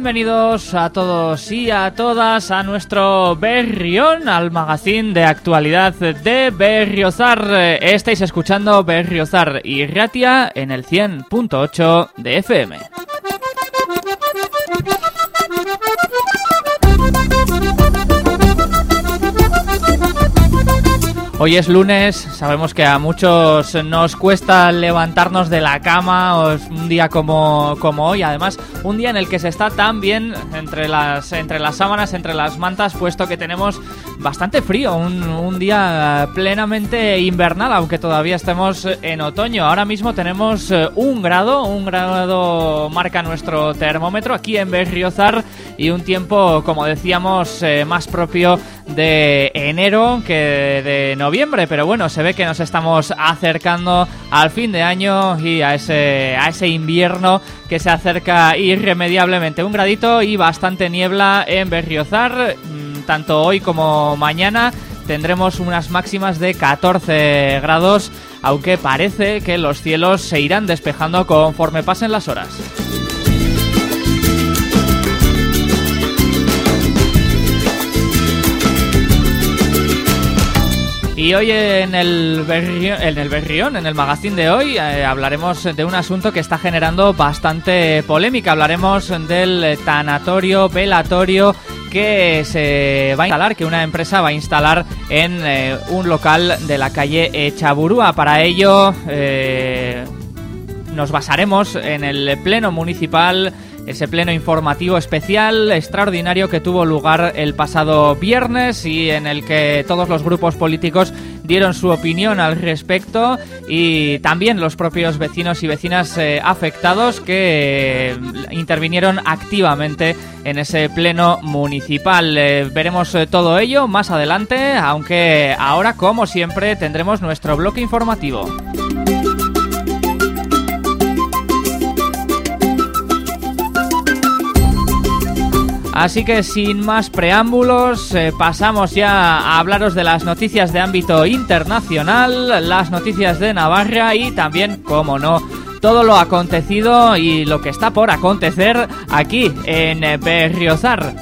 Bienvenidos a todos y a todas a nuestro Berrión, al magazine de actualidad de Berriozar. Estáis escuchando Berriozar y Ratia en el 100.8 de FM. Hoy es lunes, sabemos que a muchos nos cuesta levantarnos de la cama, un día como, como hoy, además un día en el que se está tan bien entre las, entre las sábanas, entre las mantas, puesto que tenemos bastante frío, un, un día plenamente invernal, aunque todavía estemos en otoño. Ahora mismo tenemos eh, un grado, un grado marca nuestro termómetro aquí en Berriozar y un tiempo, como decíamos, eh, más propio de enero que de noviembre, pero bueno, se ve que nos estamos acercando al fin de año y a ese, a ese invierno que se acerca irremediablemente. Un gradito y bastante niebla en Berriozar, mm, tanto hoy como mañana tendremos unas máximas de 14 grados, aunque parece que los cielos se irán despejando conforme pasen las horas. Y hoy en el, berrión, en el Berrión, en el magazine de hoy, eh, hablaremos de un asunto que está generando bastante polémica. Hablaremos del tanatorio, velatorio que se va a instalar, que una empresa va a instalar en eh, un local de la calle Chaburúa. Para ello eh, nos basaremos en el pleno municipal ese pleno informativo especial extraordinario que tuvo lugar el pasado viernes y en el que todos los grupos políticos dieron su opinión al respecto y también los propios vecinos y vecinas eh, afectados que intervinieron activamente en ese pleno municipal. Eh, veremos eh, todo ello más adelante, aunque ahora como siempre tendremos nuestro bloque informativo. Así que sin más preámbulos, eh, pasamos ya a hablaros de las noticias de ámbito internacional, las noticias de Navarra y también, como no, todo lo acontecido y lo que está por acontecer aquí en Berriozar.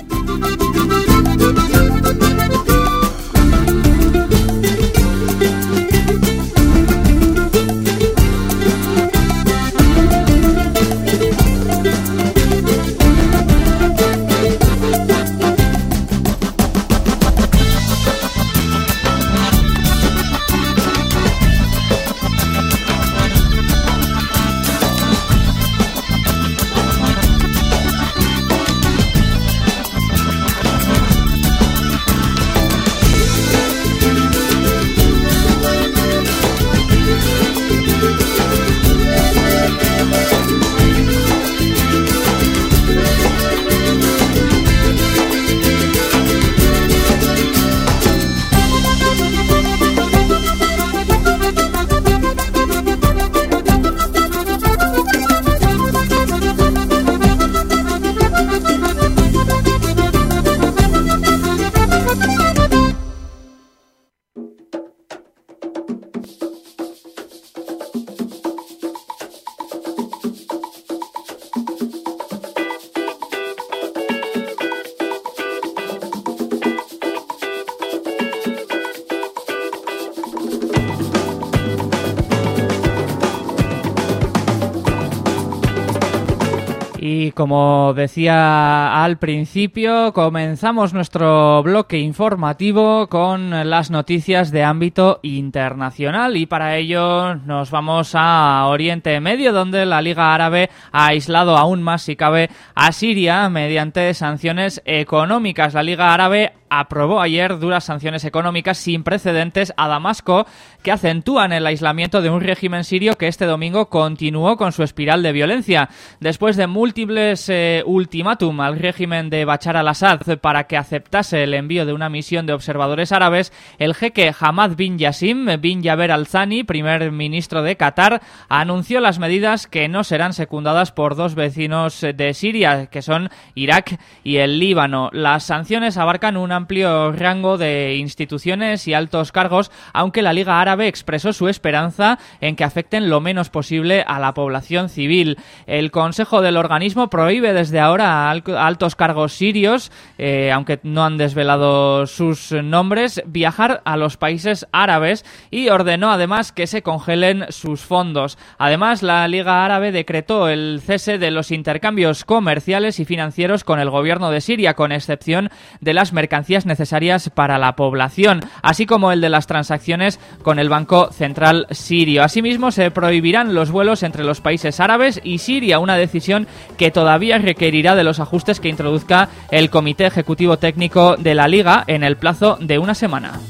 Como decía al principio, comenzamos nuestro bloque informativo con las noticias de ámbito internacional y para ello nos vamos a Oriente Medio, donde la Liga Árabe ha aislado aún más, si cabe, a Siria mediante sanciones económicas. La Liga Árabe aprobó ayer duras sanciones económicas sin precedentes a Damasco que acentúan el aislamiento de un régimen sirio que este domingo continuó con su espiral de violencia. Después de múltiples eh, ultimátum al régimen de Bachar al-Assad para que aceptase el envío de una misión de observadores árabes, el jeque Hamad bin Yassim bin Yaber al-Zani, primer ministro de Qatar, anunció las medidas que no serán secundadas por dos vecinos de Siria, que son Irak y el Líbano. Las sanciones abarcan una amplio rango de instituciones y altos cargos, aunque la Liga Árabe expresó su esperanza en que afecten lo menos posible a la población civil. El Consejo del organismo prohíbe desde ahora a altos cargos sirios, eh, aunque no han desvelado sus nombres, viajar a los países árabes y ordenó además que se congelen sus fondos. Además, la Liga Árabe decretó el cese de los intercambios comerciales y financieros con el gobierno de Siria, con excepción de las mercancías necesarias para la población, así como el de las transacciones con el Banco Central Sirio. Asimismo, se prohibirán los vuelos entre los países árabes y Siria, una decisión que todavía requerirá de los ajustes que introduzca el Comité Ejecutivo Técnico de la Liga en el plazo de una semana.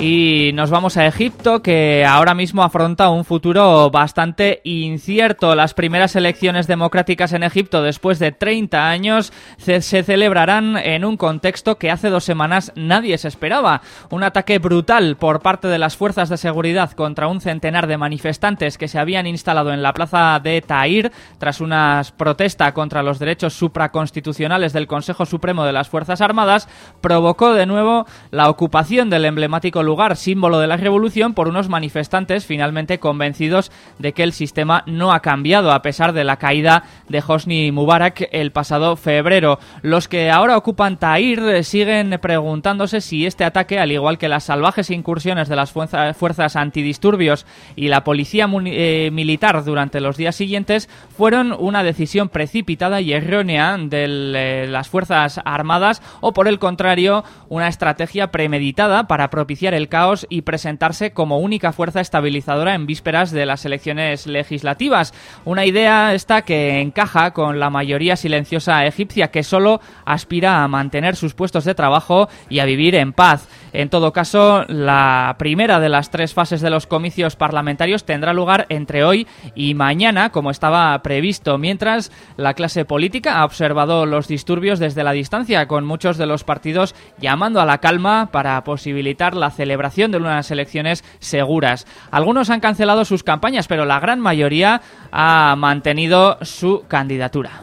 Y nos vamos a Egipto, que ahora mismo afronta un futuro bastante incierto. Las primeras elecciones democráticas en Egipto después de 30 años se, celebrarán en un contexto que hace dos semanas nadie se esperaba. Un ataque brutal por parte de las fuerzas de seguridad contra un centenar de manifestantes que se habían instalado en la plaza de Tahir tras una protesta contra los derechos supraconstitucionales del Consejo Supremo de las Fuerzas Armadas provocó de nuevo la ocupación del emblemático lugar símbolo de la revolución por unos manifestantes finalmente convencidos de que el sistema no ha cambiado a pesar de la caída de Hosni Mubarak el pasado febrero. Los que ahora ocupan Tahir siguen preguntándose si este ataque, al igual que las salvajes incursiones de las fuerzas antidisturbios y la policía eh, militar durante los días siguientes, fueron una decisión precipitada y errónea de eh, las fuerzas armadas o por el contrario una estrategia premeditada para propiciar el el caos y presentarse como única fuerza estabilizadora en vísperas de las elecciones legislativas. Una idea esta que encaja con la mayoría silenciosa egipcia que solo aspira a mantener sus puestos de trabajo y a vivir en paz. En todo caso, la primera de las tres fases de los comicios parlamentarios tendrá lugar entre hoy y mañana, como estaba previsto, mientras la clase política ha observado los disturbios desde la distancia, con muchos de los partidos llamando a la calma para posibilitar la celebración de unas elecciones seguras. Algunos han cancelado sus campañas, pero la gran mayoría ha mantenido su candidatura.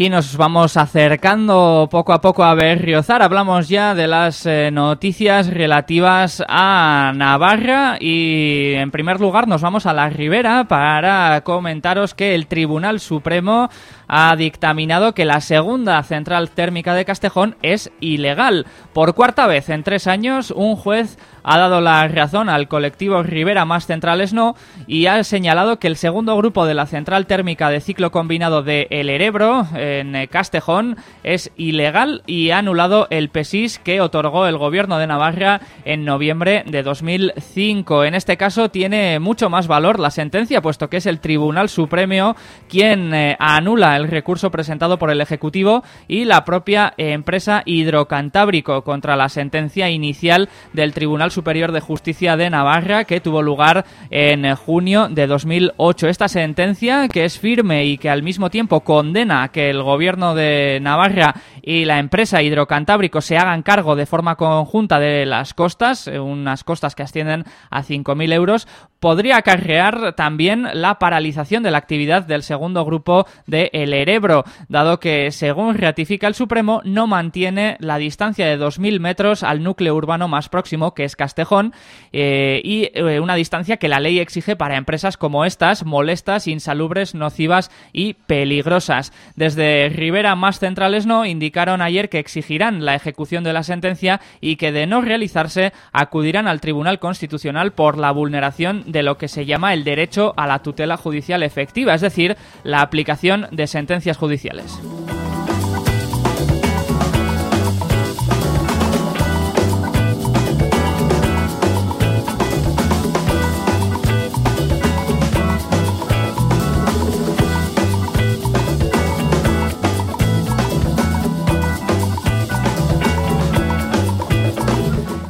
Y nos vamos acercando poco a poco a Berriozar. Hablamos ya de las eh, noticias relativas a Navarra y en primer lugar nos vamos a la Ribera para comentaros que el Tribunal Supremo ha dictaminado que la segunda central térmica de Castejón es ilegal. Por cuarta vez en tres años, un juez ha dado la razón al colectivo Rivera Más Centrales No y ha señalado que el segundo grupo de la central térmica de ciclo combinado de El Erebro en Castejón es ilegal y ha anulado el PESIS que otorgó el gobierno de Navarra en noviembre de 2005. En este caso tiene mucho más valor la sentencia puesto que es el Tribunal Supremo quien eh, anula el recurso presentado por el Ejecutivo y la propia empresa Hidrocantábrico contra la sentencia inicial del Tribunal Superior de Justicia de Navarra que tuvo lugar en junio de 2008. Esta sentencia, que es firme y que al mismo tiempo condena que el gobierno de Navarra y la empresa Hidrocantábrico se hagan cargo de forma conjunta de las costas, eh, unas costas que ascienden a 5.000 euros, podría acarrear también la paralización de la actividad del segundo grupo de El Erebro, dado que, según ratifica el Supremo, no mantiene la distancia de 2.000 metros al núcleo urbano más próximo, que es Castejón, eh, y eh, una distancia que la ley exige para empresas como estas, molestas, insalubres, nocivas y peligrosas. Desde Rivera más centrales no, indicaron ayer que exigirán la ejecución de la sentencia y que de no realizarse acudirán al Tribunal Constitucional por la vulneración de lo que se llama el derecho a la tutela judicial efectiva, es decir, la aplicación de sentencias judiciales.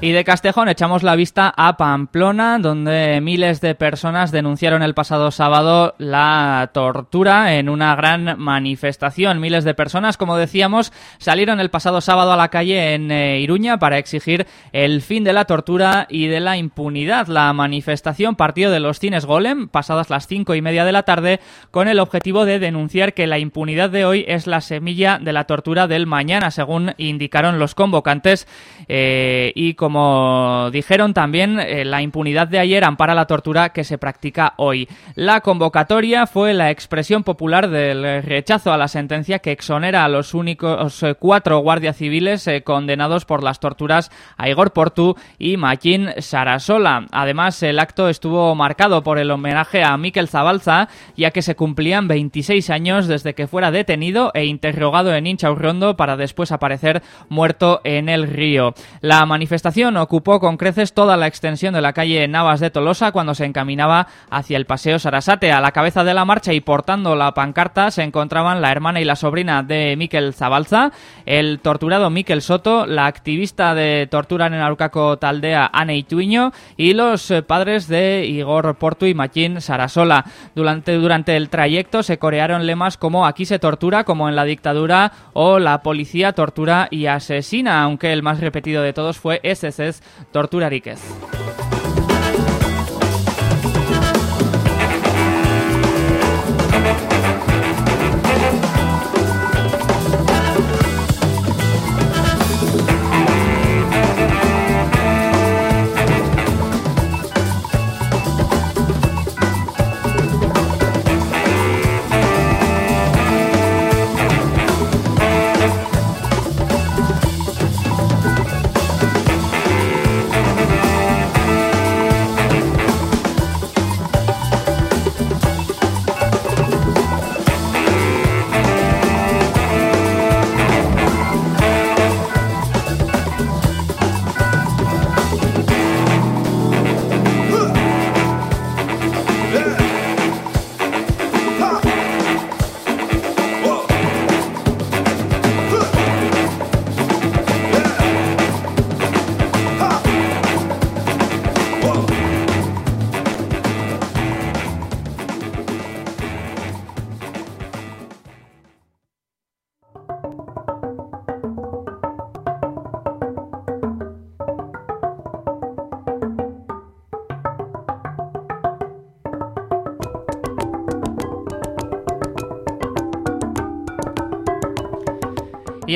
Y de Castejón echamos la vista a Pamplona, donde miles de personas denunciaron el pasado sábado la tortura en una gran manifestación. Miles de personas, como decíamos, salieron el pasado sábado a la calle en eh, Iruña para exigir el fin de la tortura y de la impunidad. La manifestación partió de los cines Golem, pasadas las cinco y media de la tarde, con el objetivo de denunciar que la impunidad de hoy es la semilla de la tortura del mañana, según indicaron los convocantes. Eh, y como dijeron también, eh, la impunidad de ayer ampara la tortura que se practica hoy. La convocatoria fue la expresión popular del rechazo a la sentencia que exonera a los únicos eh, cuatro guardias civiles condenados por las torturas a Igor Portu y Maquín Sarasola. Además, el acto estuvo marcado por el homenaje a Miquel Zabalza, ya que se cumplían 26 años desde que fuera detenido e interrogado en Inchaurrondo para después aparecer muerto en el río. La manifestación ocupó con creces toda la extensión de la calle Navas de Tolosa cuando se encaminaba hacia el Paseo Sarasate. A la cabeza de la marcha y portando la pancarta se encontraban la hermana y la sobrina de Miquel Zabalza, el torturado Miquel Soto, la activista de tortura en el Arucaco Taldea Ane Ituiño y los eh, padres de Igor Portu y Machín Sarasola. Durante, durante el trayecto se corearon lemas como aquí se tortura como en la dictadura o la policía tortura y asesina, aunque el más repetido de todos fue SS Torturariquez. Y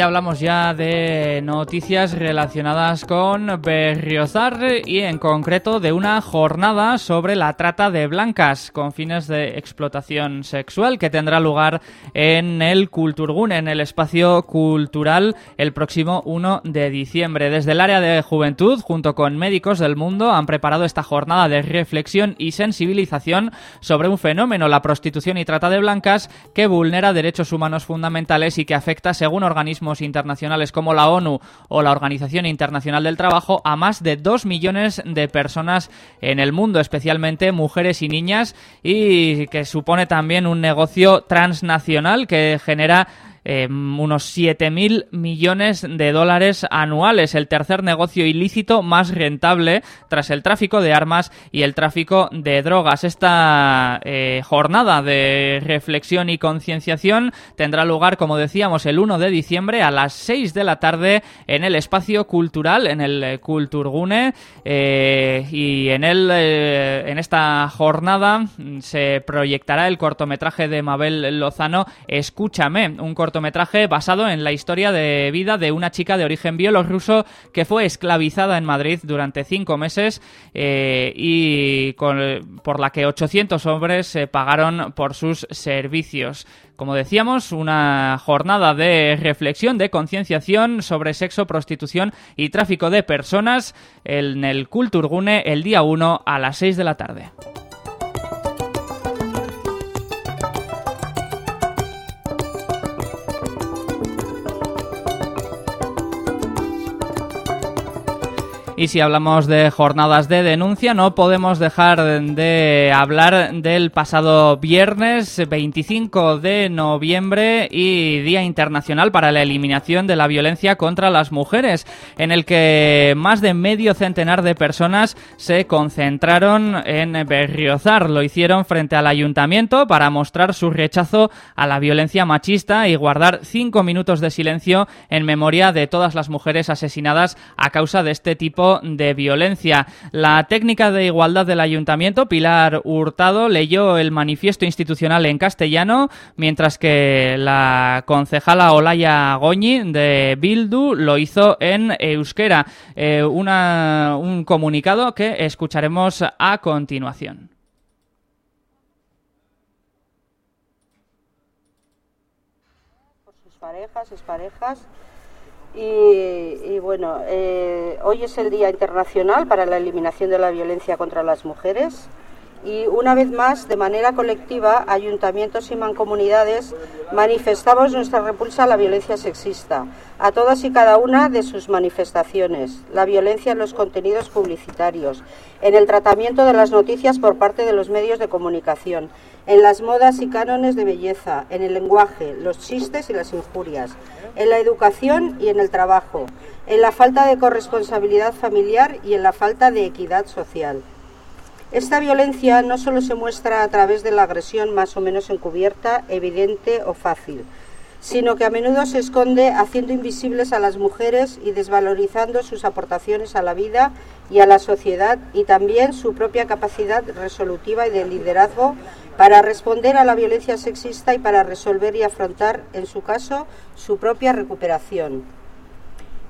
hablamos ya de noticias relacionadas con Berriozar y en concreto de una jornada sobre la trata de blancas con fines de explotación sexual que tendrá lugar en el Culturgun, en el espacio cultural, el próximo 1 de diciembre. Desde el área de juventud, junto con médicos del mundo, han preparado esta jornada de reflexión y sensibilización sobre un fenómeno, la prostitución y trata de blancas, que vulnera derechos humanos fundamentales y que afecta, según organismos internacionales como la ONU o la Organización Internacional del Trabajo a más de 2 millones de personas en el mundo, especialmente mujeres y niñas, y que supone también un negocio transnacional que genera eh, unos 7.000 millones de dólares anuales, el tercer negocio ilícito más rentable tras el tráfico de armas y el tráfico de drogas. Esta eh, jornada de reflexión y concienciación tendrá lugar, como decíamos, el 1 de diciembre a las 6 de la tarde en el espacio cultural, en el Culturgune, eh, y en, el, en esta jornada se proyectará el cortometraje de Mabel Lozano, Escúchame, un cortometraje cortometraje basado en la historia de vida de una chica de origen bielorruso que fue esclavizada en Madrid durante cinco meses eh, y por la que 800 hombres se pagaron por sus servicios. Como decíamos, una jornada de reflexión, de concienciación sobre sexo, prostitución y tráfico de personas en el Kulturgune el día 1 a las 6 de la tarde. Y si hablamos de jornadas de denuncia, no podemos dejar de hablar del pasado viernes 25 de noviembre y Día Internacional para la Eliminación de la Violencia contra las Mujeres, en el que más de medio centenar de personas se concentraron en Berriozar. Lo hicieron frente al ayuntamiento para mostrar su rechazo a la violencia machista y guardar cinco minutos de silencio en memoria de todas las mujeres asesinadas a causa de este tipo de violencia. La técnica de igualdad del ayuntamiento, Pilar Hurtado, leyó el manifiesto institucional en castellano, mientras que la concejala Olaya Goñi de Bildu lo hizo en euskera. Eh, un comunicado que escucharemos a continuación. Sus parejas, sus parejas y, bueno, eh, hoy es el Día Internacional para la Eliminación de la Violencia contra las Mujeres y una vez más, de manera colectiva, ayuntamientos y mancomunidades manifestamos nuestra repulsa a la violencia sexista, a todas y cada una de sus manifestaciones, la violencia en los contenidos publicitarios, en el tratamiento de las noticias por parte de los medios de comunicación, en las modas y cánones de belleza, en el lenguaje, los chistes y las injurias, en la educación y en el trabajo, en la falta de corresponsabilidad familiar y en la falta de equidad social. Esta violencia no solo se muestra a través de la agresión más o menos encubierta, evidente o fácil, sino que a menudo se esconde haciendo invisibles a las mujeres y desvalorizando sus aportaciones a la vida y a la sociedad y también su propia capacidad resolutiva y de liderazgo para responder a la violencia sexista y para resolver y afrontar, en su caso, su propia recuperación.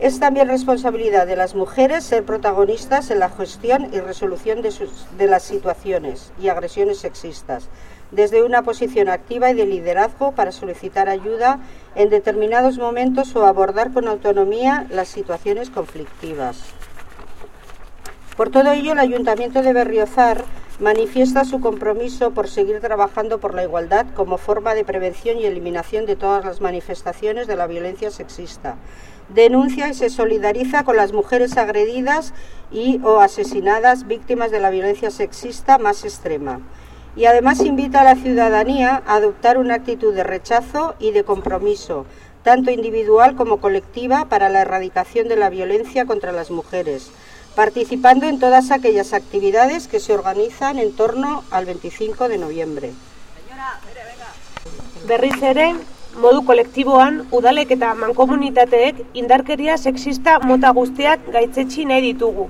Es también responsabilidad de las mujeres ser protagonistas en la gestión y resolución de, las situaciones y agresiones sexistas, desde una posición activa y de liderazgo para solicitar ayuda en determinados momentos o abordar con autonomía las situaciones conflictivas. Por todo ello, el Ayuntamiento de Berriozar manifiesta su compromiso por seguir trabajando por la igualdad como forma de prevención y eliminación de todas las manifestaciones de la violencia sexista, denuncia y se solidariza con las mujeres agredidas y o asesinadas víctimas de la violencia sexista más extrema. Y además invita a la ciudadanía a adoptar una actitud de rechazo y de compromiso, tanto individual como colectiva, para la erradicación de la violencia contra las mujeres, participando en todas aquellas actividades que se organizan en torno al 25 de noviembre. Berriz modu kolektiboan udalek eta mankomunitateek indarkeria sexista mota guztiak gaitzetsi nahi ditugu.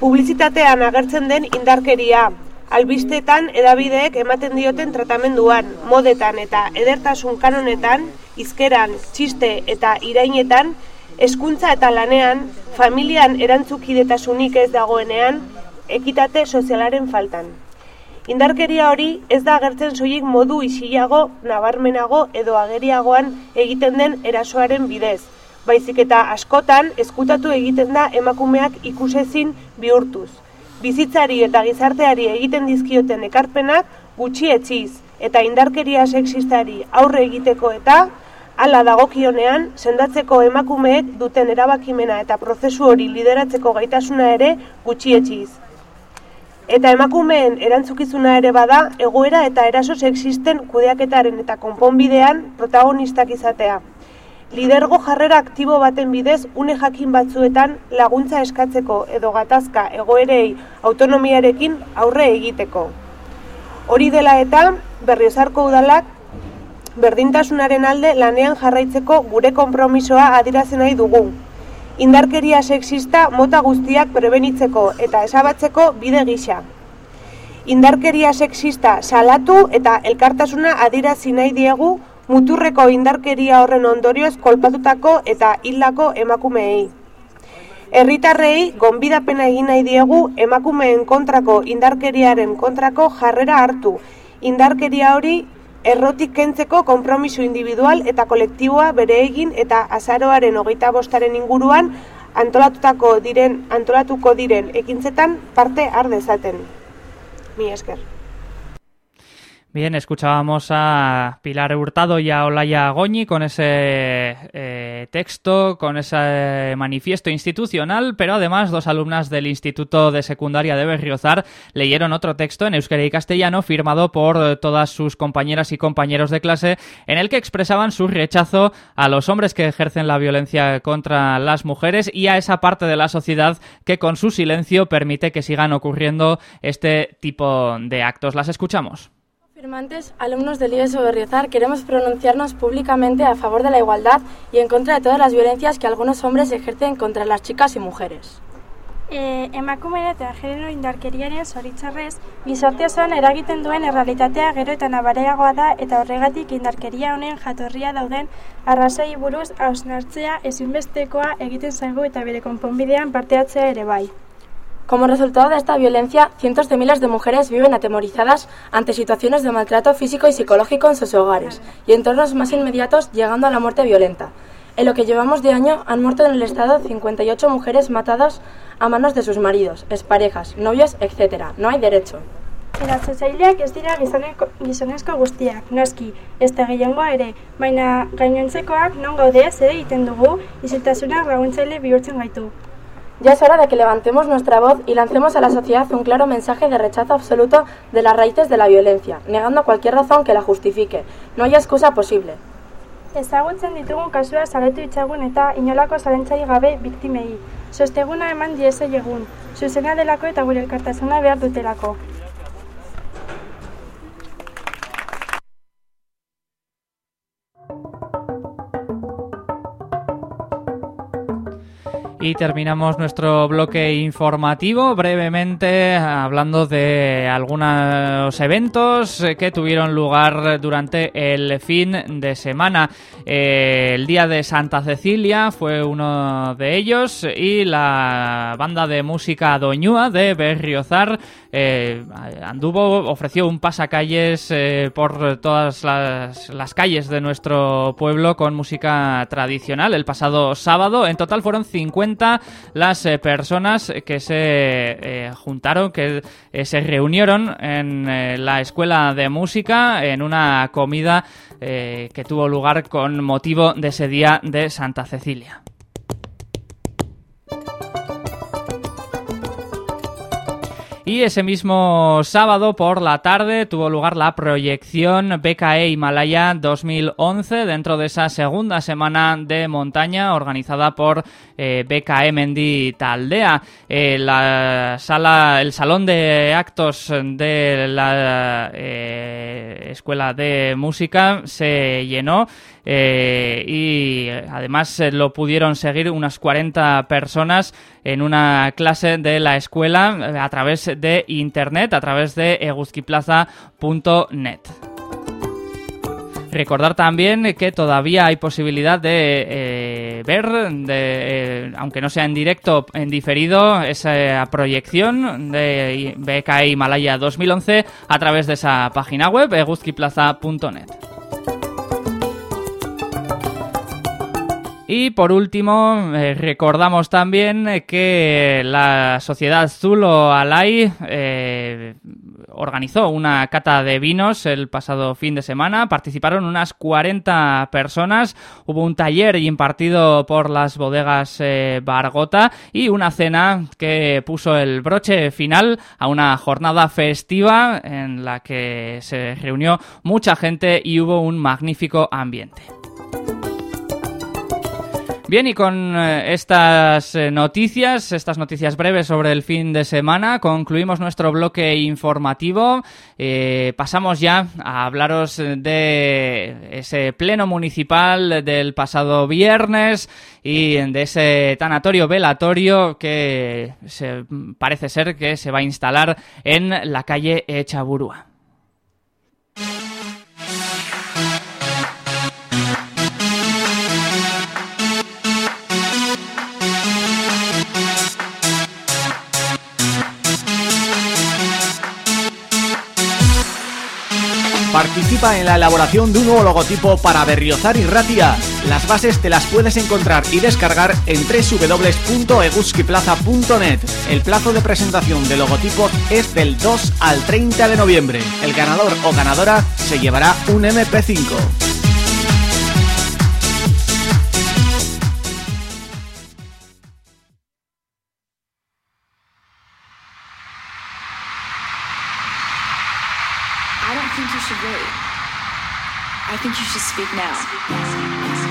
Publizitatean agertzen den indarkeria, albistetan edabideek ematen dioten tratamenduan, modetan eta edertasun kanonetan, izkeran, txiste eta irainetan, hezkuntza eta lanean, familian erantzukidetasunik ez dagoenean, ekitate sozialaren faltan. Indarkeria hori ez da agertzen soilik modu isilago, nabarmenago edo ageriagoan egiten den erasoaren bidez. Baizik eta askotan eskutatu egiten da emakumeak ikusezin bihurtuz. Bizitzari eta gizarteari egiten dizkioten ekarpenak gutxi etziz eta indarkeria sexistari aurre egiteko eta hala dagokionean sendatzeko emakumeek duten erabakimena eta prozesu hori lideratzeko gaitasuna ere gutxi etziz. Eta emakumeen erantzukizuna ere bada, egoera eta eraso sexisten kudeaketaren eta konponbidean protagonistak izatea. Lidergo jarrera aktibo baten bidez une jakin batzuetan laguntza eskatzeko edo gatazka egoerei autonomiarekin aurre egiteko. Hori dela eta berriozarko udalak berdintasunaren alde lanean jarraitzeko gure konpromisoa adirazen nahi dugu indarkeria sexista mota guztiak prebenitzeko eta esabatzeko bide gisa. Indarkeria sexista salatu eta elkartasuna adirazi nahi diegu muturreko indarkeria horren ondorioz kolpatutako eta hildako emakumeei. Herritarrei gonbidapena egin nahi diegu emakumeen kontrako indarkeriaren kontrako jarrera hartu. Indarkeria hori errotik kentzeko konpromiso individual eta kolektiboa bere egin eta azaroaren hogeita bostaren inguruan antolatutako diren, antolatuko diren ekintzetan parte har dezaten. Mi esker. Bien, escuchábamos a Pilar Hurtado y a Olaya Goñi con ese eh, texto, con ese manifiesto institucional, pero además dos alumnas del Instituto de Secundaria de Berriozar leyeron otro texto en euskera y castellano firmado por todas sus compañeras y compañeros de clase en el que expresaban su rechazo a los hombres que ejercen la violencia contra las mujeres y a esa parte de la sociedad que con su silencio permite que sigan ocurriendo este tipo de actos. Las escuchamos. Firmantes, alumnos del IES Berriozar, queremos pronunciarnos públicamente a favor de la igualdad y en contra de todas las violencias que algunos hombres ejercen contra las chicas y mujeres. E, emakumeen eta genero indarkeriaren zoritzarrez, gizarte osoan eragiten duen errealitatea gero eta nabareagoa da eta horregatik indarkeria honen jatorria dauden arrazoi buruz hausnartzea ezinbestekoa egiten zaigu eta bere konponbidean parteatzea ere bai. Como resultado de esta violencia, cientos de miles de mujeres viven atemorizadas ante situaciones de maltrato físico y psicológico en sus hogares y entornos más inmediatos llegando a la muerte violenta. En lo que llevamos de año han muerto en el Estado 58 mujeres matadas a manos de sus maridos, exparejas, novios, etc. No hay derecho. Ya es hora de que levantemos nuestra voz y lancemos a la sociedad un claro mensaje de rechazo absoluto de las raíces de la violencia, negando cualquier razón que la justifique. No hay excusa posible. Ezagutzen ditugun kasua saletu itzagun eta inolako zalentzai gabe biktimei. Sosteguna eman diese egun, zuzena delako eta gure elkartasuna behar dutelako. Y terminamos nuestro bloque informativo brevemente hablando de algunos eventos que tuvieron lugar durante el fin de semana. Eh, el día de Santa Cecilia fue uno de ellos y la banda de música Doñúa de Berriozar eh, anduvo, ofreció un pasacalles eh, por todas las, las calles de nuestro pueblo con música tradicional el pasado sábado. En total fueron 50 las eh, personas que se eh, juntaron, que eh, se reunieron en la escuela de música en una comida que tuvo lugar con motivo de ese día de Santa Cecilia. Y ese mismo sábado por la tarde tuvo lugar la proyección BKE Himalaya 2011 dentro de esa segunda semana de montaña organizada por eh, BKE Mendi Taldea. Eh, la sala, el salón de actos de la eh, escuela de música se llenó eh, y además lo pudieron seguir unas 40 personas en una clase de la escuela eh, a través de internet, a través de eguzquiplaza.net. Recordar también que todavía hay posibilidad de ver, de, aunque no sea en directo, en diferido, esa proyección de BK Himalaya 2011 a través de esa página web, eguzquiplaza.net. Y por último, eh, recordamos también que la Sociedad Zulo Alay eh, organizó una cata de vinos el pasado fin de semana. Participaron unas 40 personas. Hubo un taller impartido por las bodegas eh, Bargota y una cena que puso el broche final a una jornada festiva en la que se reunió mucha gente y hubo un magnífico ambiente. Bien, y con eh, estas eh, noticias, estas noticias breves sobre el fin de semana, concluimos nuestro bloque informativo. Eh, pasamos ya a hablaros de ese pleno municipal del pasado viernes y de ese tanatorio velatorio que parece ser que se va a instalar en la calle Echaburúa. Participa en la elaboración de un nuevo logotipo para Berriozar y Ratia. Las bases te las puedes encontrar y descargar en www.eguskiplaza.net. El plazo de presentación de logotipos es del 2 al 30 de noviembre. El ganador o ganadora se llevará un MP5. great. I think you should speak now. Speak now, speak now.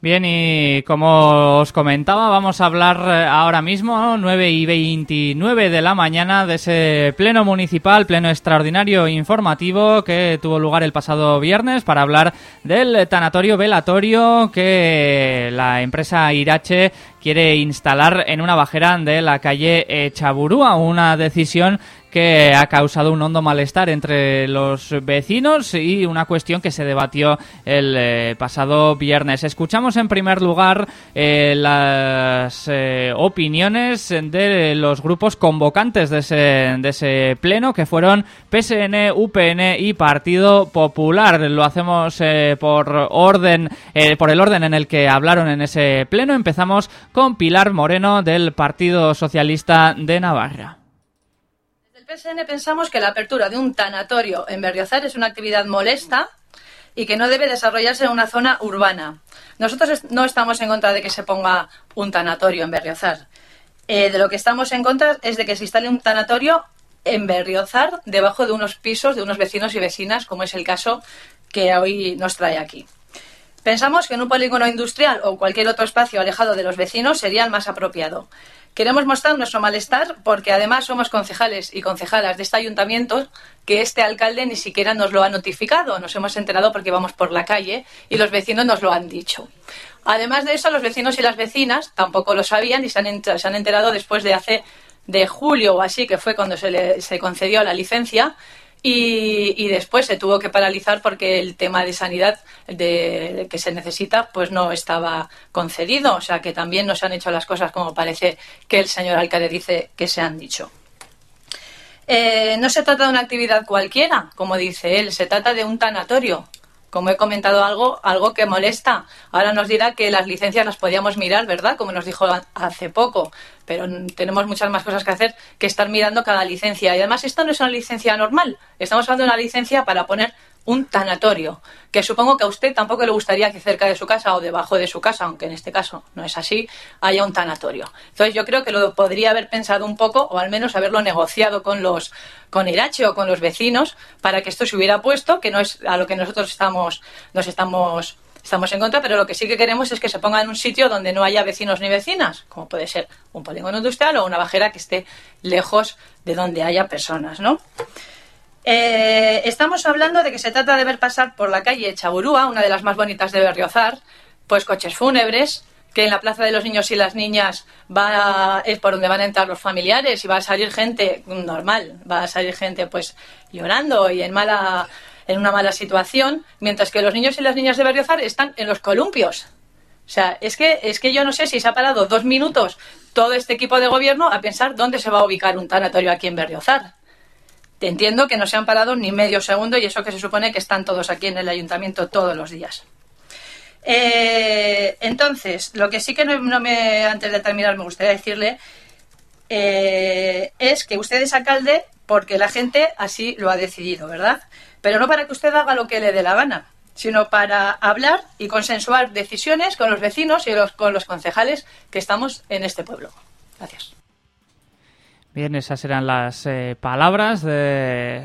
Bien, y como os comentaba, vamos a hablar eh, ahora mismo, 9 y 29 de la mañana, de ese pleno municipal, pleno extraordinario informativo que tuvo lugar el pasado viernes para hablar del tanatorio velatorio que la empresa Irache quiere instalar en una bajera de la calle Chaburúa, una decisión que ha causado un hondo malestar entre los vecinos y una cuestión que se debatió el eh, pasado viernes. Escuchamos en primer lugar eh, las eh, opiniones de los grupos convocantes de ese, de ese pleno, que fueron PSN, UPN y Partido Popular. Lo hacemos por orden, por el orden en el que hablaron en ese pleno. Empezamos con Pilar Moreno del Partido Socialista de Navarra. PSN pensamos que la apertura de un tanatorio en Berriozar es una actividad molesta y que no debe desarrollarse en una zona urbana. Nosotros no estamos en contra de que se ponga un tanatorio en Berriozar. Eh, de lo que estamos en contra es de que se instale un tanatorio en Berriozar debajo de unos pisos de unos vecinos y vecinas, como es el caso que hoy nos trae aquí. Pensamos que en un polígono industrial o cualquier otro espacio alejado de los vecinos sería el más apropiado. Queremos mostrar nuestro malestar porque además somos concejales y concejalas de este ayuntamiento que este alcalde ni siquiera nos lo ha notificado. Nos hemos enterado porque vamos por la calle y los vecinos nos lo han dicho. Además de eso, los vecinos y las vecinas tampoco lo sabían y se han, se han enterado después de hace de julio o así, que fue cuando se le se concedió la licencia, y, después se tuvo que paralizar porque el tema de sanidad de, que se necesita pues no estaba concedido. O sea que también no se han hecho las cosas como parece que el señor alcalde dice que se han dicho. Eh, no se trata de una actividad cualquiera, como dice él, se trata de un tanatorio. Como he comentado algo, algo que molesta. Ahora nos dirá que las licencias las podíamos mirar, ¿verdad? Como nos dijo hace poco. Pero tenemos muchas más cosas que hacer que estar mirando cada licencia. Y además, esta no es una licencia normal. Estamos hablando de una licencia para poner un tanatorio, que supongo que a usted tampoco le gustaría que cerca de su casa o debajo de su casa, aunque en este caso no es así, haya un tanatorio. Entonces yo creo que lo podría haber pensado un poco o al menos haberlo negociado con los con Irache o con los vecinos para que esto se hubiera puesto, que no es a lo que nosotros estamos nos estamos estamos en contra, pero lo que sí que queremos es que se ponga en un sitio donde no haya vecinos ni vecinas, como puede ser un polígono industrial o una bajera que esté lejos de donde haya personas, ¿no? Eh, estamos hablando de que se trata de ver pasar por la calle Chaburúa, una de las más bonitas de Berriozar, pues coches fúnebres, que en la Plaza de los Niños y las Niñas va es por donde van a entrar los familiares y va a salir gente normal, va a salir gente pues llorando y en mala en una mala situación, mientras que los niños y las niñas de Berriozar están en los columpios. O sea, es que, es que yo no sé si se ha parado dos minutos todo este equipo de gobierno a pensar dónde se va a ubicar un tanatorio aquí en Berriozar. Te entiendo que no se han parado ni medio segundo y eso que se supone que están todos aquí en el ayuntamiento todos los días. Eh, entonces, lo que sí que no, me, antes de terminar me gustaría decirle eh, es que usted es alcalde porque la gente así lo ha decidido, ¿verdad? Pero no para que usted haga lo que le dé la gana, sino para hablar y consensuar decisiones con los vecinos y con los concejales que estamos en este pueblo. Gracias. Bien, esas eran las eh, palabras de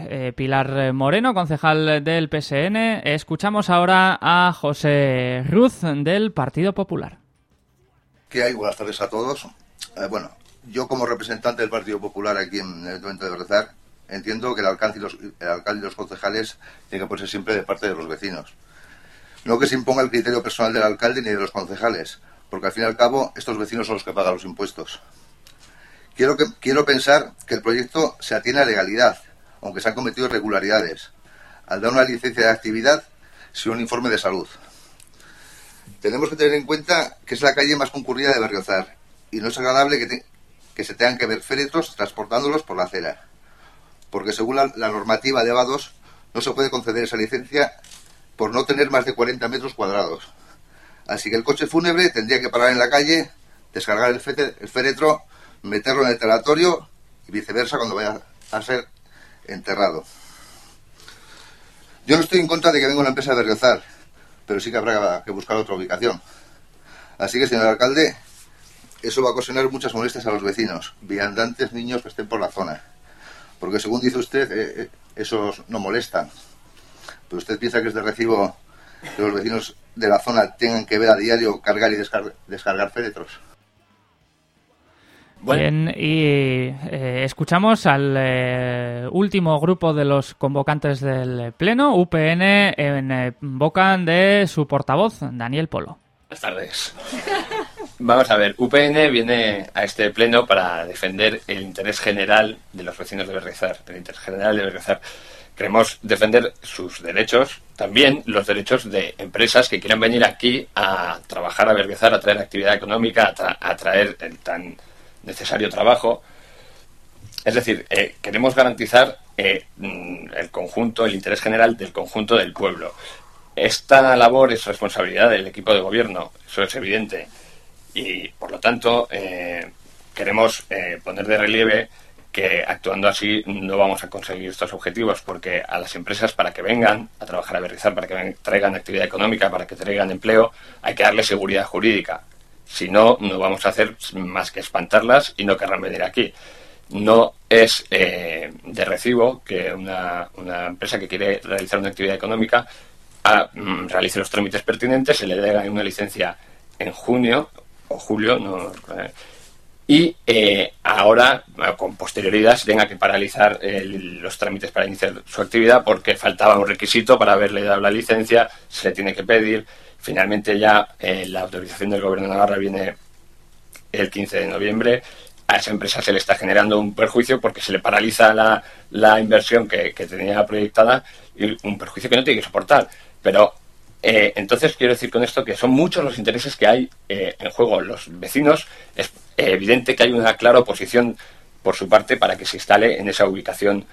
eh, Pilar Moreno, concejal del PSN. Escuchamos ahora a José Ruz del Partido Popular. ¿Qué hay? Buenas tardes a todos. Eh, bueno, yo como representante del Partido Popular aquí en el Ayuntamiento de Berrezar, entiendo que el alcalde, y los, el alcalde y los concejales tienen que ponerse siempre de parte de los vecinos. No que se imponga el criterio personal del alcalde ni de los concejales, porque al fin y al cabo estos vecinos son los que pagan los impuestos. Quiero, que, quiero pensar que el proyecto se atiene a legalidad, aunque se han cometido irregularidades, al dar una licencia de actividad sin un informe de salud. Tenemos que tener en cuenta que es la calle más concurrida de Berriozar y no es agradable que, que se tengan que ver féretros transportándolos por la acera, porque según la, la normativa de vados no se puede conceder esa licencia por no tener más de 40 metros cuadrados. Así que el coche fúnebre tendría que parar en la calle, descargar el, féretro meterlo en el territorio y viceversa cuando vaya a ser enterrado. Yo no estoy en contra de que venga una empresa de Berriozar, pero sí que habrá que buscar otra ubicación. Así que, señor alcalde, eso va a ocasionar muchas molestias a los vecinos, viandantes, niños que estén por la zona. Porque según dice usted, eh, eh, esos no molestan. Pero usted piensa que es de recibo que los vecinos de la zona tengan que ver a diario cargar y descargar féretros. Bien, y eh, escuchamos al eh, último grupo de los convocantes del Pleno, UPN, en eh, boca de su portavoz, Daniel Polo. Buenas tardes. Vamos a ver, UPN viene a este Pleno para defender el interés general de los vecinos de Berrizar, el interés general de Berrizar. Queremos defender sus derechos, también los derechos de empresas que quieran venir aquí a trabajar a Berrizar, a traer actividad económica, a traer el tan necesario trabajo. Es decir, eh, queremos garantizar eh, mm, el conjunto, el interés general del conjunto del pueblo. Esta labor es responsabilidad del equipo de gobierno, eso es evidente. Y, por lo tanto, eh, queremos poner de relieve que actuando así no vamos a conseguir estos objetivos, porque a las empresas para que vengan a trabajar a Berrizar, para que traigan actividad económica, para que traigan empleo, hay que darle seguridad jurídica. Si no, no vamos a hacer más que espantarlas y no querrán venir aquí. No es eh, de recibo que una, empresa que quiere realizar una actividad económica a, mm, realice los trámites pertinentes, se le dé una licencia en junio o julio, eh, y eh, ahora, con posterioridad, tenga que paralizar los trámites para iniciar su actividad porque faltaba un requisito para haberle dado la licencia, se le tiene que pedir, Finalmente ya eh, la autorización del Gobierno de Navarra viene el 15 de noviembre. A esa empresa se le está generando un perjuicio porque se le paraliza la, inversión que, tenía proyectada y un perjuicio que no tiene que soportar. Pero eh, entonces quiero decir con esto que son muchos los intereses que hay eh, en juego. Los vecinos, es evidente que hay una clara oposición por su parte para que se instale en esa ubicación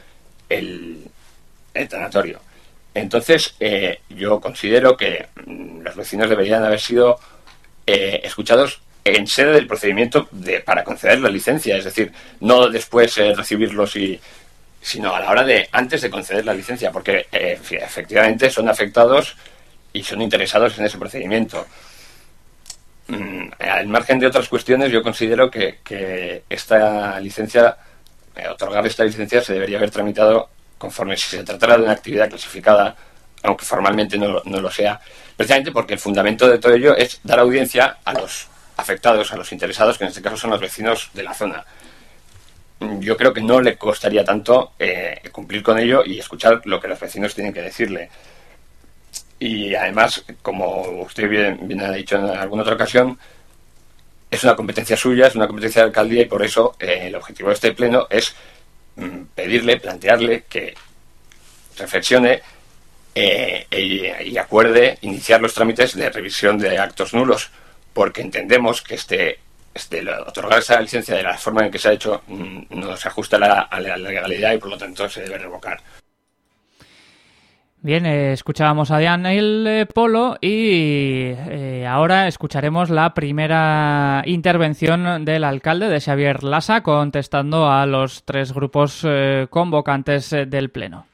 el, el tanatorio. Entonces, eh, yo considero que mm, los vecinos deberían haber sido eh, escuchados en sede del procedimiento de, para conceder la licencia, es decir, no después eh, recibirlos y sino a la hora de antes de conceder la licencia, porque eh, efectivamente son afectados y son interesados en ese procedimiento. Mm, al margen de otras cuestiones, yo considero que, que esta licencia, eh, otorgar esta licencia, se debería haber tramitado conforme si se tratara de una actividad clasificada, aunque formalmente no, no lo sea, precisamente porque el fundamento de todo ello es dar audiencia a los afectados, a los interesados, que en este caso son los vecinos de la zona. Yo creo que no le costaría tanto eh, cumplir con ello y escuchar lo que los vecinos tienen que decirle. Y además, como usted bien, ha dicho en alguna otra ocasión, es una competencia suya, es una competencia de alcaldía y por eso eh, el objetivo de este pleno es pedirle, plantearle que reflexione eh, y, acuerde iniciar los trámites de revisión de actos nulos, porque entendemos que este, este otorgar esa licencia de la forma en que se ha hecho mm, no se ajusta a la, a la legalidad y por lo tanto se debe revocar. Bien, eh, escuchábamos a Daniel eh, Polo y eh, ahora escucharemos la primera intervención del alcalde de Xavier Lasa contestando a los tres grupos eh, convocantes del Pleno.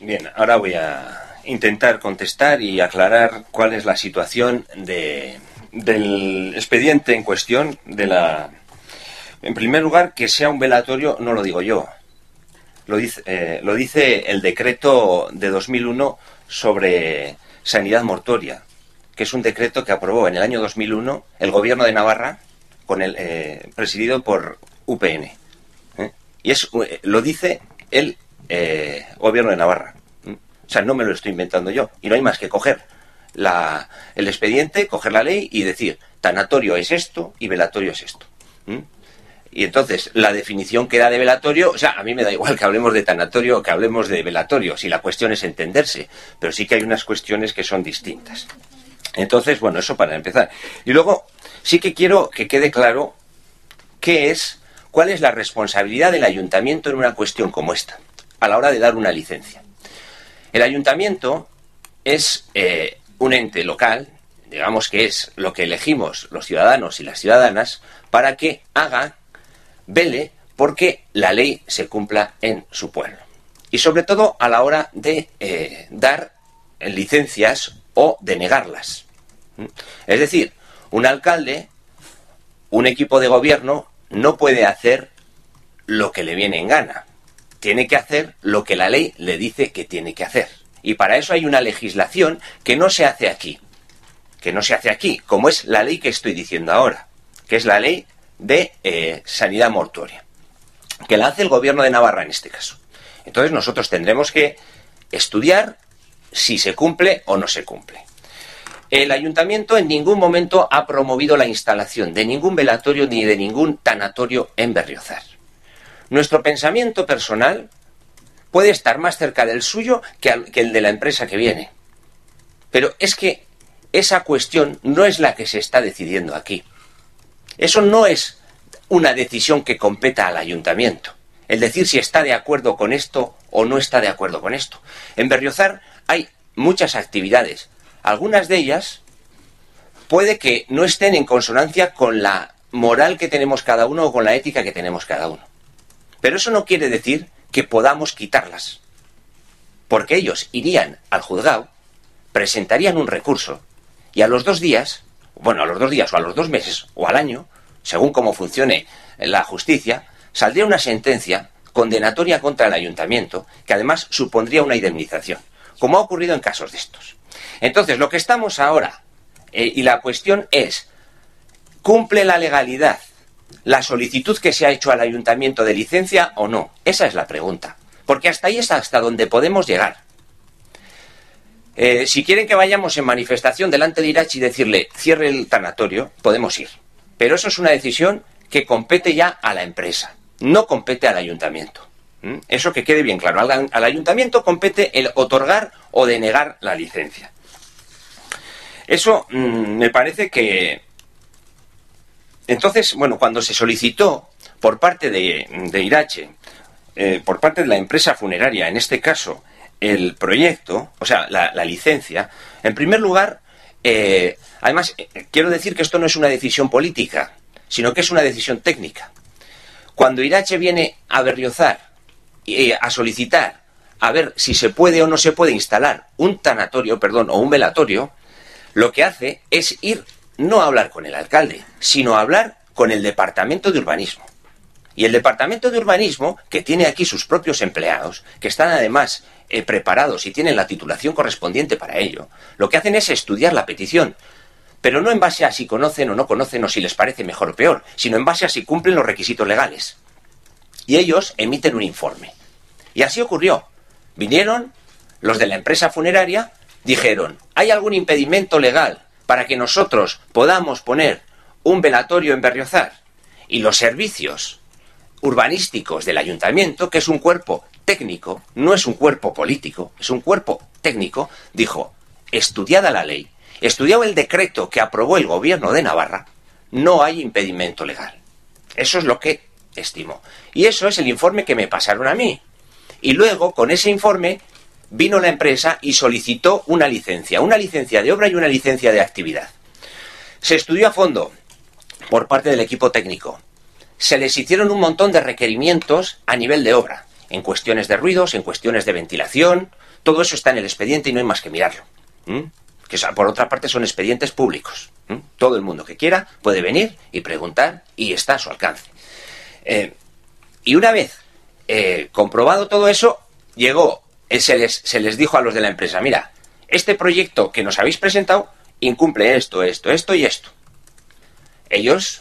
Bien, ahora voy a intentar contestar y aclarar cuál es la situación de, del expediente en cuestión de la... En primer lugar, que sea un velatorio no lo digo yo. Lo dice, eh, lo dice el decreto de 2001 sobre sanidad mortuoria, que es un decreto que aprobó en el año 2001 el gobierno de Navarra, con el, eh, presidido por UPN. ¿eh? Y es, eh, lo dice el eh, gobierno de Navarra. O sea, no me lo estoy inventando yo. Y no hay más que coger la, el expediente, coger la ley y decir, tanatorio es esto y velatorio es esto. Y entonces, la definición que da de velatorio, o sea, a mí me da igual que hablemos de tanatorio o que hablemos de velatorio, si la cuestión es entenderse, pero sí que hay unas cuestiones que son distintas. Entonces, bueno, eso para empezar. Y luego, sí que quiero que quede claro qué es, cuál es la responsabilidad del ayuntamiento en una cuestión como esta, a la hora de dar una licencia. El ayuntamiento es eh, un ente local, digamos que es lo que elegimos los ciudadanos y las ciudadanas, para que haga, vele, porque la ley se cumpla en su pueblo. Y sobre todo a la hora de eh, dar licencias o de negarlas. ¿Mm? Es decir, un alcalde, un equipo de gobierno, no puede hacer lo que le viene en gana. Tiene que hacer lo que la ley le dice que tiene que hacer. Y para eso hay una legislación que no se hace aquí. Que no se hace aquí, como es la ley que estoy diciendo ahora, que es la ley de eh, sanidad mortuoria, que la hace el gobierno de Navarra en este caso. Entonces nosotros tendremos que estudiar si se cumple o no se cumple. El ayuntamiento en ningún momento ha promovido la instalación de ningún velatorio ni de ningún tanatorio en Berriozar. Nuestro pensamiento personal puede estar más cerca del suyo que, el de la empresa que viene. Pero es que esa cuestión no es la que se está decidiendo aquí. Eso no es una decisión que competa al ayuntamiento. El decir si está de acuerdo con esto o no está de acuerdo con esto. En Berriozar hay muchas actividades. Algunas de ellas puede que no estén en consonancia con la moral que tenemos cada uno o con la ética que tenemos cada uno. Pero eso no quiere decir que podamos quitarlas. Porque ellos irían al juzgado, presentarían un recurso y a los dos días, bueno, a los dos días o a los dos meses o al año, según cómo funcione la justicia, saldría una sentencia condenatoria contra el ayuntamiento que además supondría una indemnización, como ha ocurrido en casos de estos. Entonces, lo que estamos ahora, eh, y la cuestión es, ¿cumple la legalidad la solicitud que se ha hecho al ayuntamiento de licencia o no? Esa es la pregunta. Porque hasta ahí es hasta donde podemos llegar. Eh, si quieren que vayamos en manifestación delante de Irachi y decirle cierre el tanatorio, podemos ir. Pero eso es una decisión que compete ya a la empresa, no compete al ayuntamiento. ¿Mm? Eso que quede bien claro. Al, ayuntamiento compete el otorgar o denegar la licencia. Eso mm, me parece que. Entonces, bueno, cuando se solicitó por parte de, de Irache, eh, por parte de la empresa funeraria, en este caso, el proyecto, o sea, la, licencia, en primer lugar, eh, además, eh, quiero decir que esto no es una decisión política, sino que es una decisión técnica. Cuando Irache viene a Berriozar eh, a solicitar a ver si se puede o no se puede instalar un tanatorio, perdón, o un velatorio, lo que hace es ir no a hablar con el alcalde, sino a hablar con el departamento de urbanismo. Y el departamento de urbanismo, que tiene aquí sus propios empleados, que están además eh, preparados y tienen la titulación correspondiente para ello, lo que hacen es estudiar la petición, pero no en base a si conocen o no conocen o si les parece mejor o peor, sino en base a si cumplen los requisitos legales. Y ellos emiten un informe. Y así ocurrió. Vinieron los de la empresa funeraria, dijeron, ¿hay algún impedimento legal para que nosotros podamos poner un velatorio en Berriozar? Y los servicios urbanísticos del ayuntamiento, que es un cuerpo técnico, no es un cuerpo político, es un cuerpo técnico, dijo, estudiada la ley, estudiado el decreto que aprobó el gobierno de Navarra, no hay impedimento legal. Eso es lo que estimó. Y eso es el informe que me pasaron a mí. Y luego, con ese informe, vino la empresa y solicitó una licencia, una licencia de obra y una licencia de actividad. Se estudió a fondo por parte del equipo técnico se les hicieron un montón de requerimientos a nivel de obra, en cuestiones de ruidos, en cuestiones de ventilación, todo eso está en el expediente y no hay más que mirarlo. Que por otra parte son expedientes públicos. Todo el mundo que quiera puede venir y preguntar y está a su alcance. Eh, y una vez eh, comprobado todo eso, llegó, eh, se, les, se les dijo a los de la empresa, mira, este proyecto que nos habéis presentado incumple esto, esto, esto y esto. Ellos,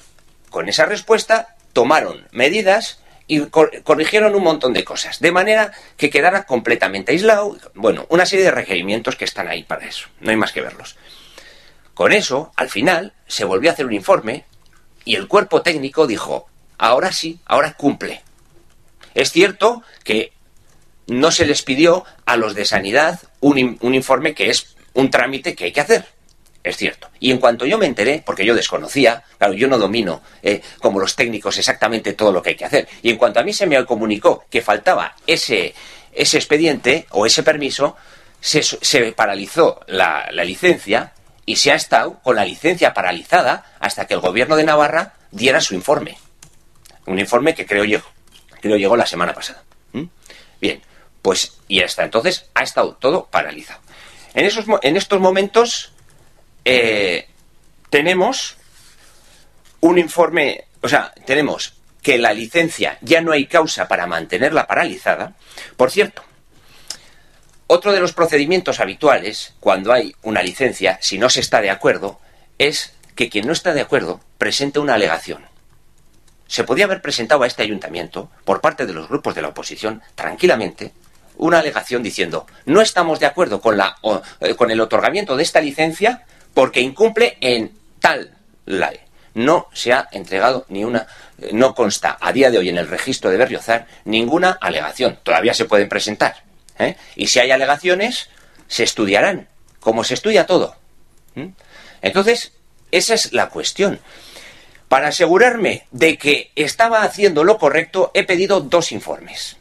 con esa respuesta, tomaron medidas y corrigieron un montón de cosas, de manera que quedara completamente aislado, bueno, una serie de requerimientos que están ahí para eso, no hay más que verlos. Con eso, al final, se volvió a hacer un informe y el cuerpo técnico dijo, ahora sí, ahora cumple. Es cierto que no se les pidió a los de sanidad un, un informe que es un trámite que hay que hacer es cierto. Y en cuanto yo me enteré, porque yo desconocía, claro, yo no domino eh, como los técnicos exactamente todo lo que hay que hacer, y en cuanto a mí se me comunicó que faltaba ese, ese expediente o ese permiso, se, se paralizó la, la licencia y se ha estado con la licencia paralizada hasta que el gobierno de Navarra diera su informe. Un informe que creo yo, creo llegó la semana pasada. ¿Mm? Bien, pues y hasta entonces ha estado todo paralizado. En, esos, en estos momentos eh, tenemos un informe, o sea, tenemos que la licencia ya no hay causa para mantenerla paralizada. Por cierto, otro de los procedimientos habituales cuando hay una licencia, si no se está de acuerdo, es que quien no está de acuerdo presente una alegación. Se podía haber presentado a este ayuntamiento, por parte de los grupos de la oposición, tranquilamente, una alegación diciendo no estamos de acuerdo con, la, eh, con el otorgamiento de esta licencia porque incumple en tal ley. No se ha entregado ni una, no consta a día de hoy en el registro de Berriozar ninguna alegación. Todavía se pueden presentar. ¿eh? Y si hay alegaciones, se estudiarán, como se estudia todo. Entonces, esa es la cuestión. Para asegurarme de que estaba haciendo lo correcto, he pedido dos informes.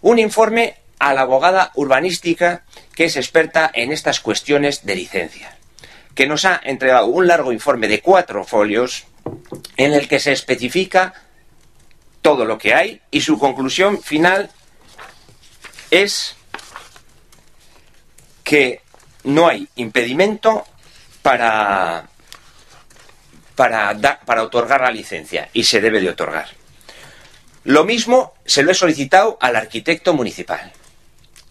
Un informe a la abogada urbanística que es experta en estas cuestiones de licencia que nos ha entregado un largo informe de cuatro folios en el que se especifica todo lo que hay y su conclusión final es que no hay impedimento para, para, para otorgar la licencia y se debe de otorgar. Lo mismo se lo he solicitado al arquitecto municipal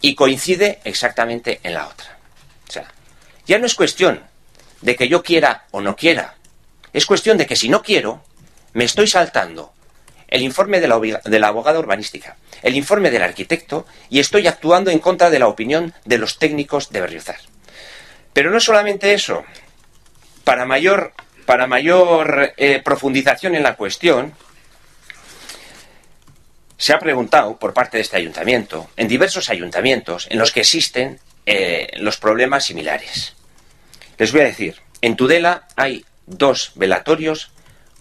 y coincide exactamente en la otra. O sea, ya no es cuestión de que yo quiera o no quiera. Es cuestión de que si no quiero, me estoy saltando el informe de la, abogada urbanística, el informe del arquitecto y estoy actuando en contra de la opinión de los técnicos de Berriozar. Pero no solamente eso. Para mayor, para mayor eh, profundización en la cuestión, se ha preguntado por parte de este ayuntamiento, en diversos ayuntamientos en los que existen eh, los problemas similares. Les voy a decir, en Tudela hay dos velatorios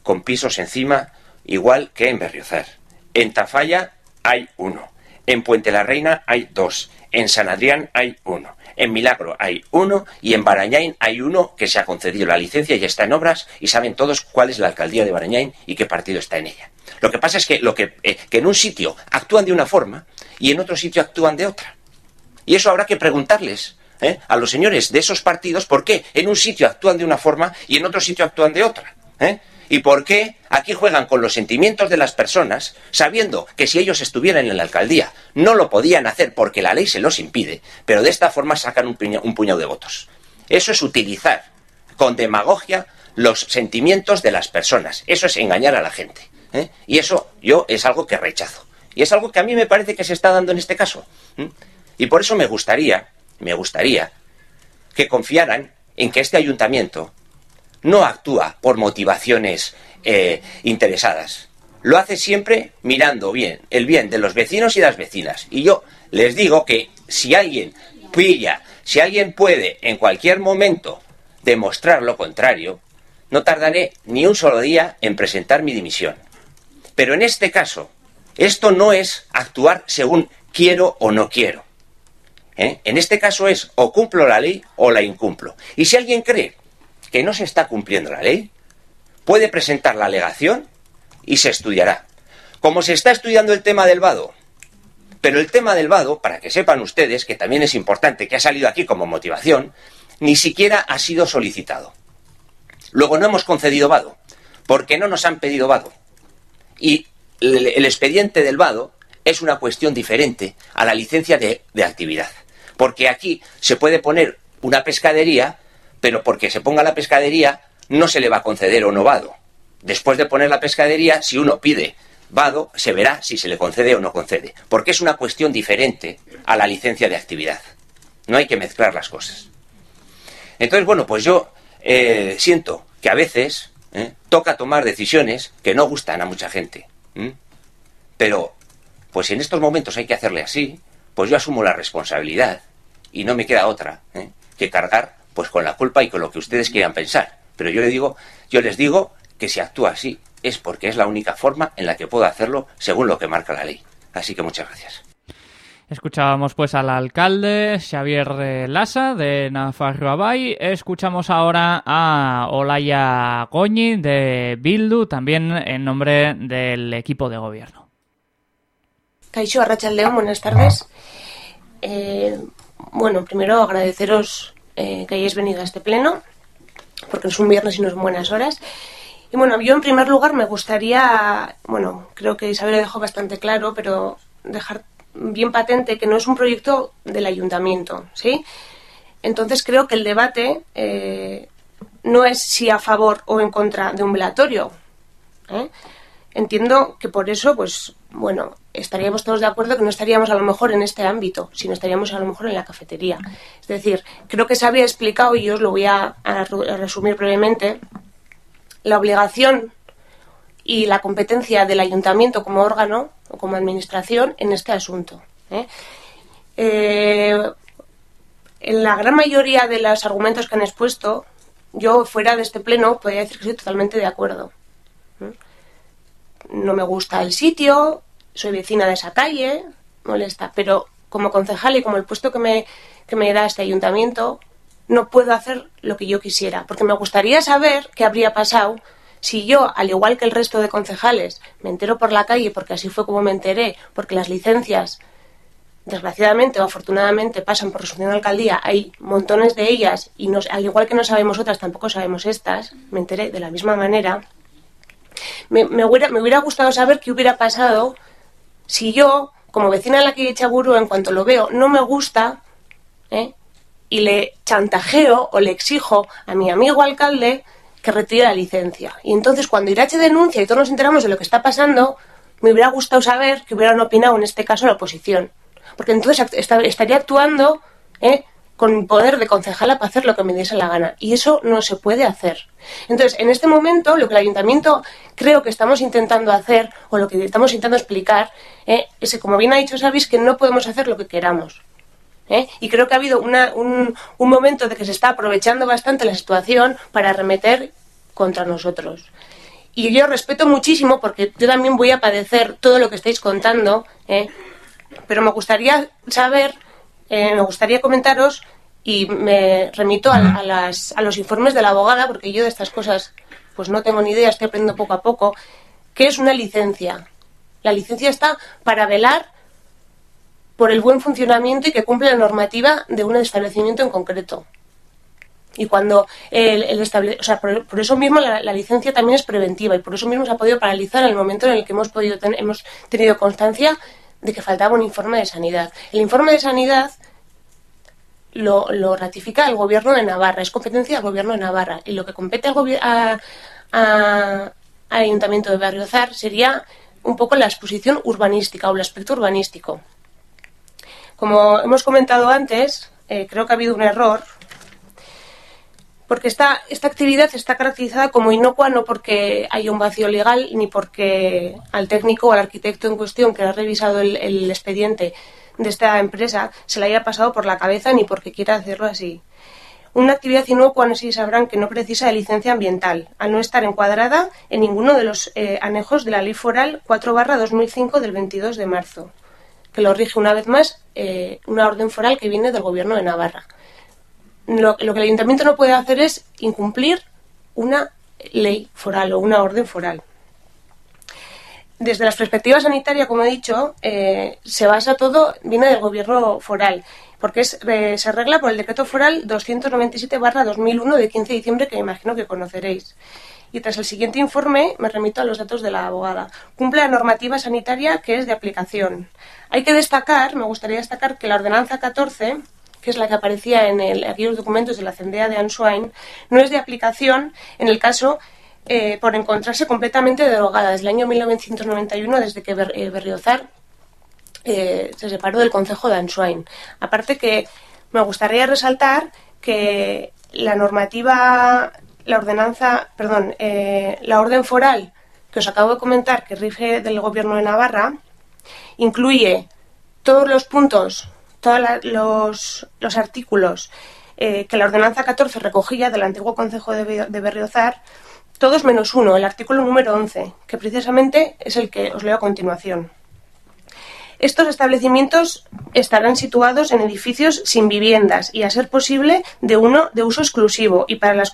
con pisos encima, igual que en Berriozar. En Tafalla hay uno. En Puente la Reina hay dos. En San Adrián hay uno. En Milagro hay uno y en Barañain hay uno que se ha concedido la licencia y está en obras y saben todos cuál es la alcaldía de Barañain y qué partido está en ella. Lo que pasa es que, lo que, eh, que en un sitio actúan de una forma y en otro sitio actúan de otra. Y eso habrá que preguntarles ¿eh? a los señores de esos partidos por qué en un sitio actúan de una forma y en otro sitio actúan de otra. ¿eh? ¿Y por qué aquí juegan con los sentimientos de las personas, sabiendo que si ellos estuvieran en la alcaldía no lo podían hacer porque la ley se los impide, pero de esta forma sacan un, puñado, un puñado de votos? Eso es utilizar con demagogia los sentimientos de las personas. Eso es engañar a la gente. ¿eh? Y eso yo es algo que rechazo. Y es algo que a mí me parece que se está dando en este caso. Y por eso me gustaría, me gustaría que confiaran en que este ayuntamiento no actúa por motivaciones eh, interesadas. Lo hace siempre mirando bien el bien de los vecinos y las vecinas. Y yo les digo que si alguien pilla, si alguien puede en cualquier momento demostrar lo contrario, no tardaré ni un solo día en presentar mi dimisión. Pero en este caso, esto no es actuar según quiero o no quiero. ¿Eh? En este caso es o cumplo la ley o la incumplo. Y si alguien cree que no se está cumpliendo la ley, puede presentar la alegación y se estudiará. Como se está estudiando el tema del vado. Pero el tema del vado, para que sepan ustedes, que también es importante, que ha salido aquí como motivación, ni siquiera ha sido solicitado. Luego no hemos concedido vado, porque no nos han pedido vado. Y el, expediente del vado es una cuestión diferente a la licencia de, de actividad. Porque aquí se puede poner una pescadería, pero porque se ponga la pescadería no se le va a conceder o no vado. Después de poner la pescadería, si uno pide vado, se verá si se le concede o no concede. Porque es una cuestión diferente a la licencia de actividad. No hay que mezclar las cosas. Entonces, bueno, pues yo eh, siento que a veces eh, toca tomar decisiones que no gustan a mucha gente. Pero, pues si en estos momentos hay que hacerle así, pues yo asumo la responsabilidad y no me queda otra ¿eh? que cargar pues con la culpa y con lo que ustedes quieran pensar. Pero yo le digo, yo les digo que si actúa así es porque es la única forma en la que puedo hacerlo según lo que marca la ley. Así que muchas gracias. Escuchábamos pues al alcalde Xavier Lassa de Nafarroabay. Escuchamos ahora a Olaya Goñi de Bildu, también en nombre del equipo de gobierno. Caixo León, buenas tardes. Eh, bueno, primero agradeceros eh, que hayáis venido a este pleno, porque es un viernes y no es buenas horas. Y bueno, yo en primer lugar me gustaría, bueno, creo que Isabel lo dejó bastante claro, pero dejar bien patente que no es un proyecto del ayuntamiento, ¿sí? Entonces creo que el debate eh, no es si a favor o en contra de un velatorio. ¿eh? Entiendo que por eso, pues, bueno, estaríamos todos de acuerdo que no estaríamos a lo mejor en este ámbito, sino estaríamos a lo mejor en la cafetería. Es decir, creo que se había explicado, y yo os lo voy a resumir brevemente, la obligación y la competencia del ayuntamiento como órgano o como administración en este asunto. ¿eh? Eh, en la gran mayoría de los argumentos que han expuesto, yo fuera de este pleno podría decir que estoy totalmente de acuerdo. No me gusta el sitio, soy vecina de esa calle, molesta, pero como concejal y como el puesto que me, que me da este ayuntamiento, no puedo hacer lo que yo quisiera, porque me gustaría saber qué habría pasado si yo, al igual que el resto de concejales, me entero por la calle, porque así fue como me enteré, porque las licencias, desgraciadamente o afortunadamente, pasan por resolución de alcaldía, hay montones de ellas, y al igual que no sabemos otras, tampoco sabemos estas, me enteré de la misma manera, me, hubiera, me hubiera gustado saber qué hubiera pasado si yo, como vecina de la calle Chaburu, en cuanto lo veo, no me gusta, ¿eh? y le chantajeo o le exijo a mi amigo alcalde que retire la licencia. Y entonces cuando Irache denuncia y todos nos enteramos de lo que está pasando, me hubiera gustado saber que hubieran opinado en este caso la oposición. Porque entonces estaría actuando ¿eh? Con poder de concejala para hacer lo que me diese la gana. Y eso no se puede hacer. Entonces, en este momento, lo que el ayuntamiento creo que estamos intentando hacer, o lo que estamos intentando explicar, ¿eh? es que, como bien ha dicho sabéis que no podemos hacer lo que queramos. ¿eh? Y creo que ha habido un, un momento de que se está aprovechando bastante la situación para arremeter contra nosotros. Y yo respeto muchísimo porque yo también voy a padecer todo lo que estáis contando, ¿eh? pero me gustaría saber eh, me gustaría comentaros y me remito a, las- a los informes de la abogada, porque yo de estas cosas pues no tengo ni idea, estoy aprendiendo poco a poco, ¿qué es una licencia? La licencia está para velar por el buen funcionamiento y que cumple la normativa de un establecimiento en concreto. Y cuando el, el estable- o sea, por, por eso mismo la, la licencia también es preventiva y por eso mismo se ha podido paralizar en el momento en el que hemos podido ten- hemos tenido constancia de que faltaba un informe de sanidad. El informe de sanidad lo, lo ratifica el gobierno de Navarra, es competencia del gobierno de Navarra. Y lo que compete al, al ayuntamiento de Berriozar sería un poco la exposición urbanística o el aspecto urbanístico. Como hemos comentado antes, eh, creo que ha habido un error porque esta, esta actividad está caracterizada como inocua no porque haya un vacío legal ni porque al técnico o al arquitecto en cuestión que ha revisado el, el expediente de esta empresa se le haya pasado por la cabeza ni porque quiera hacerlo así. Una actividad inocua, no sé si sabrán, que no precisa de licencia ambiental, al no estar encuadrada en ninguno de los eh, anejos de la Ley Foral 4-2005 del 22 de marzo, que lo rige una vez más eh, una orden foral que viene del Gobierno de Navarra lo, que el ayuntamiento no puede hacer es incumplir una ley foral o una orden foral. Desde la perspectiva sanitaria, como he dicho, eh, se basa todo, viene del gobierno foral, porque eh, se arregla por el decreto foral 297-2001 de 15 de diciembre, que me imagino que conoceréis. Y tras el siguiente informe, me remito a los datos de la abogada. Cumple la normativa sanitaria que es de aplicación. Hay que destacar, me gustaría destacar que la ordenanza 14 que es la que aparecía en el- aquellos documentos de la Cendea de Answine, no es de aplicación en el caso eh, por encontrarse completamente derogada desde el año 1991, desde que Ber- eh, Berriozar eh, se separó del Concejo de Answine. Aparte que me gustaría resaltar que la normativa, la ordenanza, perdón, la orden foral que os acabo de comentar, que rige del Gobierno de Navarra, incluye todos los puntos, todos los, los artículos eh, que la ordenanza 14 recogía del antiguo Concejo de, de Berriozar, todos menos uno, el artículo número 11, que precisamente es el que os leo a continuación. Estos establecimientos estarán situados en edificios sin viviendas y, a ser posible, de uno de uso exclusivo y para las,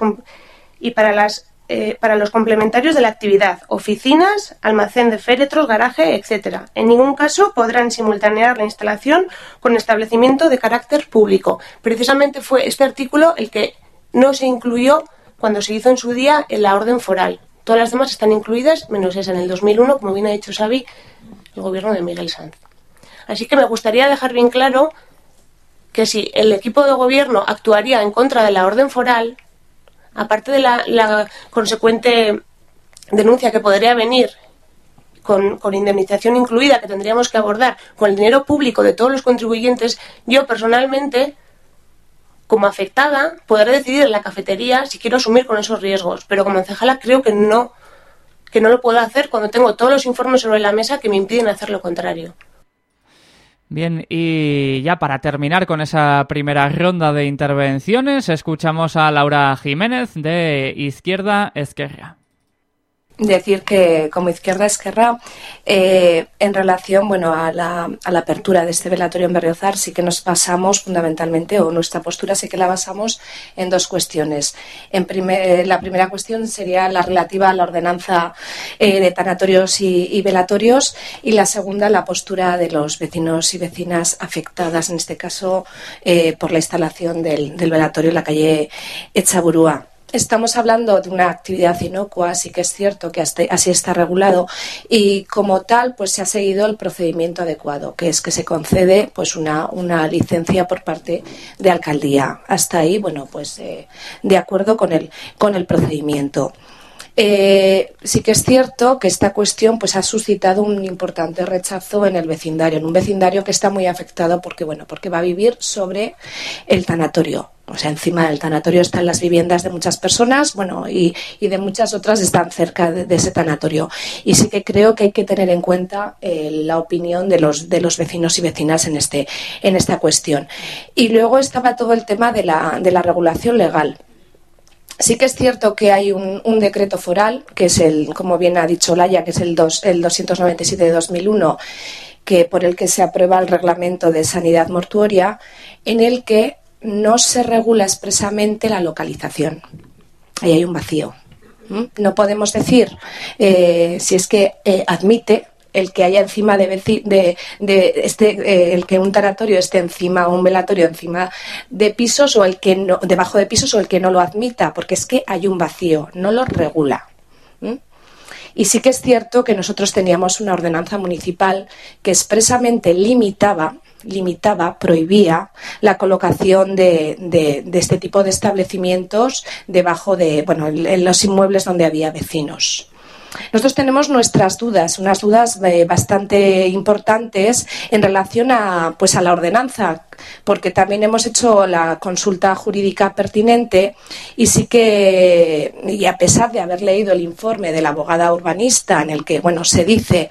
y para las eh, para los complementarios de la actividad, oficinas, almacén de féretros, garaje, etc. En ningún caso podrán simultanear la instalación con establecimiento de carácter público. Precisamente fue este artículo el que no se incluyó cuando se hizo en su día en la orden foral. Todas las demás están incluidas, menos esa en el 2001, como bien ha dicho Xavi, el gobierno de Miguel Sanz. Así que me gustaría dejar bien claro que si el equipo de gobierno actuaría en contra de la orden foral, aparte de la, la consecuente denuncia que podría venir con, con indemnización incluida que tendríamos que abordar con el dinero público de todos los contribuyentes, yo personalmente, como afectada, podré decidir en la cafetería si quiero asumir con esos riesgos, pero como concejala creo que no, que no lo puedo hacer cuando tengo todos los informes sobre la mesa que me impiden hacer lo contrario. Bien, y ya para terminar con esa primera ronda de intervenciones, escuchamos a Laura Jiménez de Izquierda Esquerra. Decir que como Izquierda Esquerra, eh, en relación bueno, a, la, a la apertura de este velatorio en Berriozar, sí que nos basamos fundamentalmente, o nuestra postura sí que la basamos en dos cuestiones. En primer, la primera cuestión sería la relativa a la ordenanza eh, de tanatorios y, y velatorios, y la segunda, la postura de los vecinos y vecinas afectadas, en este caso, eh, por la instalación del, del velatorio en la calle Echaburúa. Estamos hablando de una actividad inocua, sí que es cierto que así está regulado y como tal pues se ha seguido el procedimiento adecuado, que es que se concede pues una, una licencia por parte de alcaldía. Hasta ahí, bueno, pues eh, de acuerdo con el, con el procedimiento. Eh, sí que es cierto que esta cuestión pues ha suscitado un importante rechazo en el vecindario, en un vecindario que está muy afectado porque bueno, porque va a vivir sobre el tanatorio. O sea, encima del tanatorio están las viviendas de muchas personas, bueno, y, y de muchas otras están cerca de, ese tanatorio. Y sí que creo que hay que tener en cuenta eh, la opinión de los, de los vecinos y vecinas en, este, en esta cuestión. Y luego estaba todo el tema de la, de la regulación legal. Sí que es cierto que hay un, decreto foral, que es el, como bien ha dicho Laya, que es el, dos, el 297 de 2001, que, por el que se aprueba el reglamento de sanidad mortuoria, en el que no se regula expresamente la localización. Ahí hay un vacío. No podemos decir eh, si es que eh, admite el que haya encima de, este, eh, el que un tanatorio esté encima o un velatorio encima de pisos o el que no, debajo de pisos o el que no lo admita, porque es que hay un vacío, no lo regula. Y sí que es cierto que nosotros teníamos una ordenanza municipal que expresamente limitaba limitaba, prohibía la colocación de, de, este tipo de establecimientos debajo de, bueno, en los inmuebles donde había vecinos. Nosotros tenemos nuestras dudas, unas dudas eh, bastante importantes en relación a, pues, a la ordenanza, porque también hemos hecho la consulta jurídica pertinente y sí que, y a pesar de haber leído el informe de la abogada urbanista en el que, bueno, se dice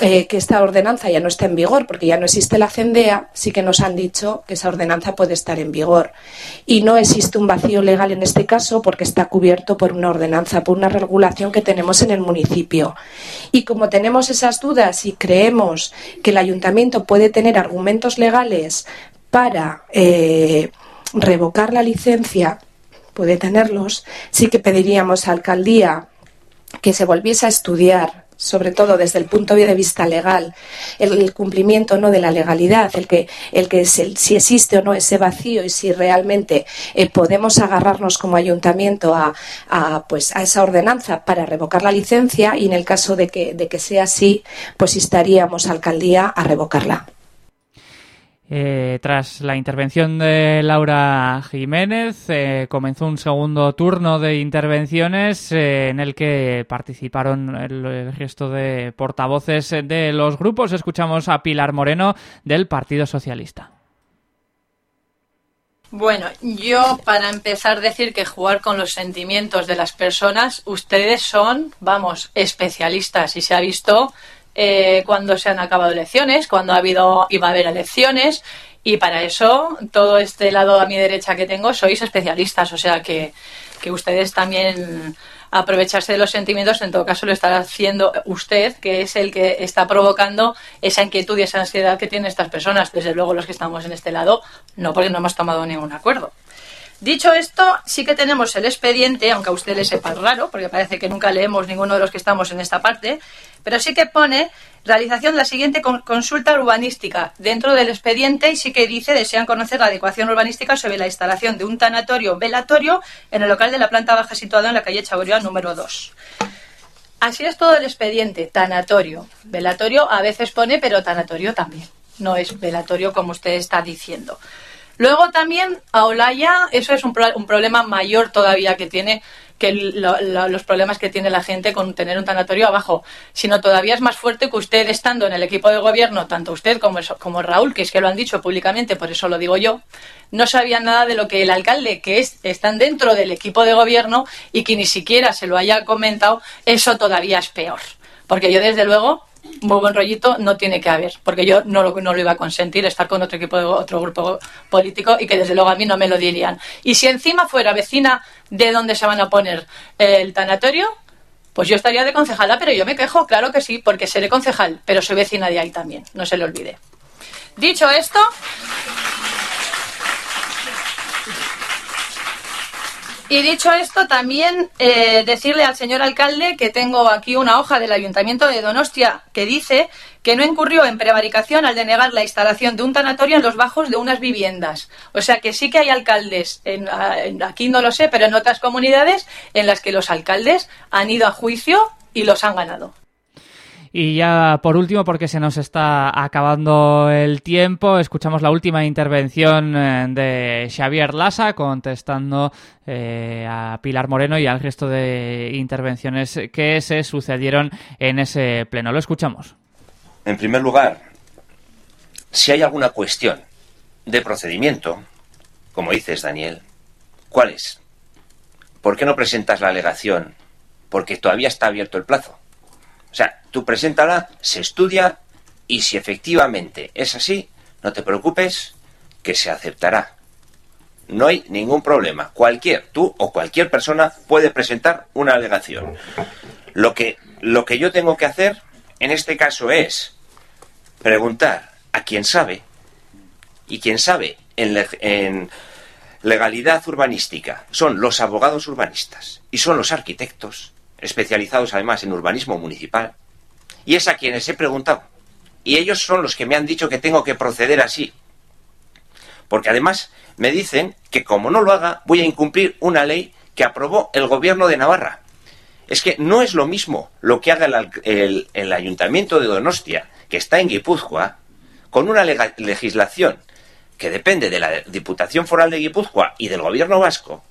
eh, que esta ordenanza ya no está en vigor porque ya no existe la CENDEA, sí que nos han dicho que esa ordenanza puede estar en vigor. Y no existe un vacío legal en este caso porque está cubierto por una ordenanza, por una regulación que tenemos en el municipio. Y como tenemos esas dudas y creemos que el ayuntamiento puede tener argumentos legales para eh, revocar la licencia, puede tenerlos, sí que pediríamos a alcaldía que se volviese a estudiar sobre todo desde el punto de vista legal, el, cumplimiento no de la legalidad, el que, el que es el, si existe o no ese vacío y si realmente eh, podemos agarrarnos como ayuntamiento a, a, pues, a esa ordenanza para revocar la licencia y en el caso de que, de que sea así, pues estaríamos alcaldía a revocarla. Eh, tras la intervención de Laura Jiménez, eh, comenzó un segundo turno de intervenciones eh, en el que participaron el, el, resto de portavoces de los grupos. Escuchamos a Pilar Moreno del Partido Socialista. Bueno, yo para empezar decir que jugar con los sentimientos de las personas, ustedes son, vamos, especialistas y se ha visto eh, cuando se han acabado elecciones, cuando ha habido iba a haber elecciones y para eso todo este lado a mi derecha que tengo sois especialistas, o sea que, que ustedes también aprovecharse de los sentimientos, en todo caso lo estará haciendo usted, que es el que está provocando esa inquietud y esa ansiedad que tienen estas personas. Desde luego los que estamos en este lado, no porque no hemos tomado ningún acuerdo. Dicho esto, sí que tenemos el expediente, aunque a usted le sepa raro, porque parece que nunca leemos ninguno de los que estamos en esta parte, pero sí que pone realización de la siguiente consulta urbanística dentro del expediente y sí que dice desean conocer la adecuación urbanística sobre la instalación de un tanatorio velatorio en el local de la planta baja situado en la calle Chaboría número 2. Así es todo el expediente, tanatorio. Velatorio a veces pone, pero tanatorio también. No es velatorio como usted está diciendo. Luego también a Olaya, eso es un, un problema mayor todavía que tiene que lo, los problemas que tiene la gente con tener un tanatorio abajo, sino todavía es más fuerte que usted estando en el equipo de gobierno, tanto usted como, como Raúl, que es que lo han dicho públicamente, por eso lo digo yo, no sabían nada de lo que el alcalde, que es, están dentro del equipo de gobierno y que ni siquiera se lo haya comentado, eso todavía es peor. Porque yo, desde luego, muy buen rollito no tiene que haber, porque yo no lo, iba a consentir estar con otro equipo otro grupo político y que desde luego a mí no me lo dirían. Y si encima fuera vecina de donde se van a poner el tanatorio, pues yo estaría de concejala, pero yo me quejo, claro que sí, porque seré concejal, pero soy vecina de ahí también, no se le olvide. Dicho esto, Y dicho esto, también eh, decirle al señor alcalde que tengo aquí una hoja del Ayuntamiento de Donostia que dice que no incurrió en prevaricación al denegar la instalación de un tanatorio en los bajos de unas viviendas. O sea que sí que hay alcaldes, en, aquí no lo sé, pero en otras comunidades en las que los alcaldes han ido a juicio y los han ganado. Y ya por último, porque se nos está acabando el tiempo, escuchamos la última intervención eh, de Xavier Lasa contestando eh, a Pilar Moreno y al resto de intervenciones que se sucedieron en ese pleno. Lo escuchamos. En primer lugar, si hay alguna cuestión de procedimiento, como dices, Daniel, ¿cuál es? ¿Por qué no presentas la alegación? Porque todavía está abierto el plazo. O sea, tú preséntala, se estudia y si efectivamente es así, no te preocupes, que se aceptará. No hay ningún problema. Cualquier, tú o cualquier persona puede presentar una alegación. Lo que, lo que yo tengo que hacer en este caso es preguntar a quien sabe, y quien sabe en, en legalidad urbanística son los abogados urbanistas y son los arquitectos, especializados además en urbanismo municipal, y es a quienes he preguntado. Y ellos son los que me han dicho que tengo que proceder así. Porque además me dicen que como no lo haga, voy a incumplir una ley que aprobó el gobierno de Navarra. Es que no es lo mismo lo que haga el, el, ayuntamiento de Donostia, que está en Guipúzcoa, con una legislación que depende de la Diputación Foral de Guipúzcoa y del gobierno vasco,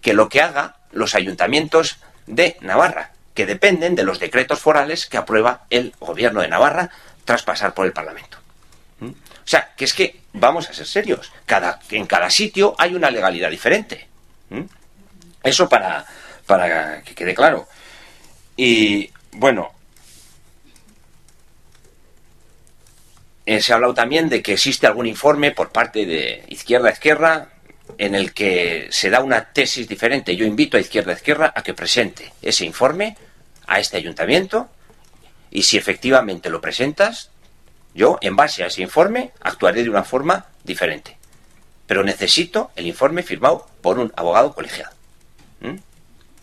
que lo que haga los ayuntamientos de Navarra, que dependen de los decretos forales que aprueba el gobierno de Navarra tras pasar por el Parlamento. ¿Mm? O sea, que es que vamos a ser serios. Cada, en cada sitio hay una legalidad diferente. ¿Mm? Eso para, para que quede claro. Y bueno, eh, se ha hablado también de que existe algún informe por parte de izquierda a izquierda en el que se da una tesis diferente. Yo invito a izquierda izquierda a que presente ese informe a este ayuntamiento y si efectivamente lo presentas, yo en base a ese informe actuaré de una forma diferente. Pero necesito el informe firmado por un abogado colegiado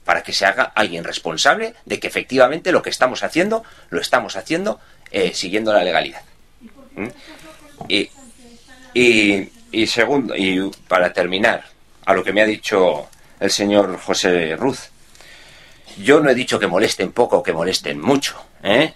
para que se haga alguien responsable de que efectivamente lo que estamos haciendo lo estamos haciendo eh, siguiendo la legalidad. Y, y, segundo, y para terminar, a lo que me ha dicho el señor José Ruz, yo no he dicho que molesten poco o que molesten mucho. ¿eh?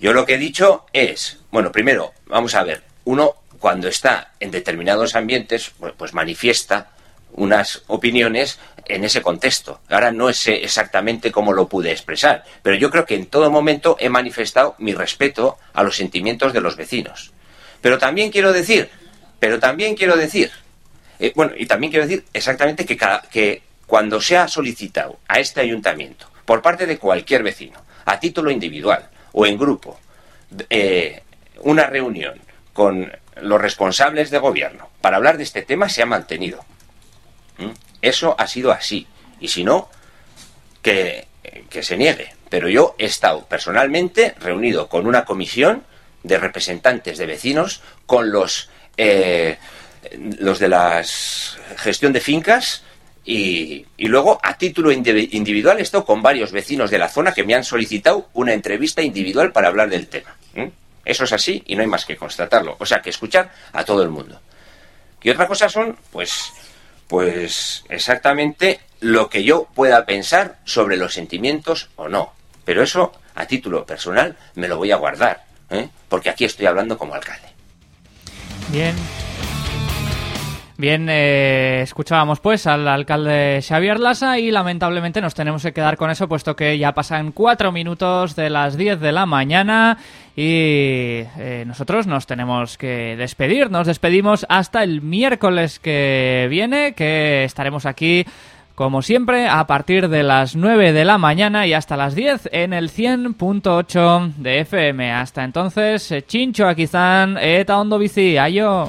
Yo lo que he dicho es, bueno, primero, vamos a ver, uno cuando está en determinados ambientes, pues, pues manifiesta unas opiniones en ese contexto. Ahora no sé exactamente cómo lo pude expresar, pero yo creo que en todo momento he manifestado mi respeto a los sentimientos de los vecinos. Pero también quiero decir, pero también quiero decir, eh, bueno, y también quiero decir exactamente que, que cuando se ha solicitado a este ayuntamiento, por parte de cualquier vecino, a título individual o en grupo, eh, una reunión con los responsables de gobierno para hablar de este tema, se ha mantenido. ¿Mm? Eso ha sido así. Y si no, que, se niegue. Pero yo he estado personalmente reunido con una comisión de representantes de vecinos, con los, eh, los de la gestión de fincas, y, luego a título individual he estado con varios vecinos de la zona que me han solicitado una entrevista individual para hablar del tema. Eso es así y no hay más que constatarlo. O sea, que escuchar a todo el mundo. Y otra cosa son, pues, pues exactamente lo que yo pueda pensar sobre los sentimientos o no. Pero eso, a título personal, me lo voy a guardar, ¿eh? porque aquí estoy hablando como alcalde. Bien. Bien, eh, escuchábamos pues al alcalde Xavier Lasa y lamentablemente nos tenemos que quedar con eso puesto que ya pasan cuatro minutos de las 10 de la mañana y eh, nosotros nos tenemos que despedir. Nos despedimos hasta el miércoles que viene que estaremos aquí como siempre, a partir de las 9 de la mañana y hasta las 10 en el 100.8 de FM. Hasta entonces, chincho aquí están, eta ondo bici, ayo.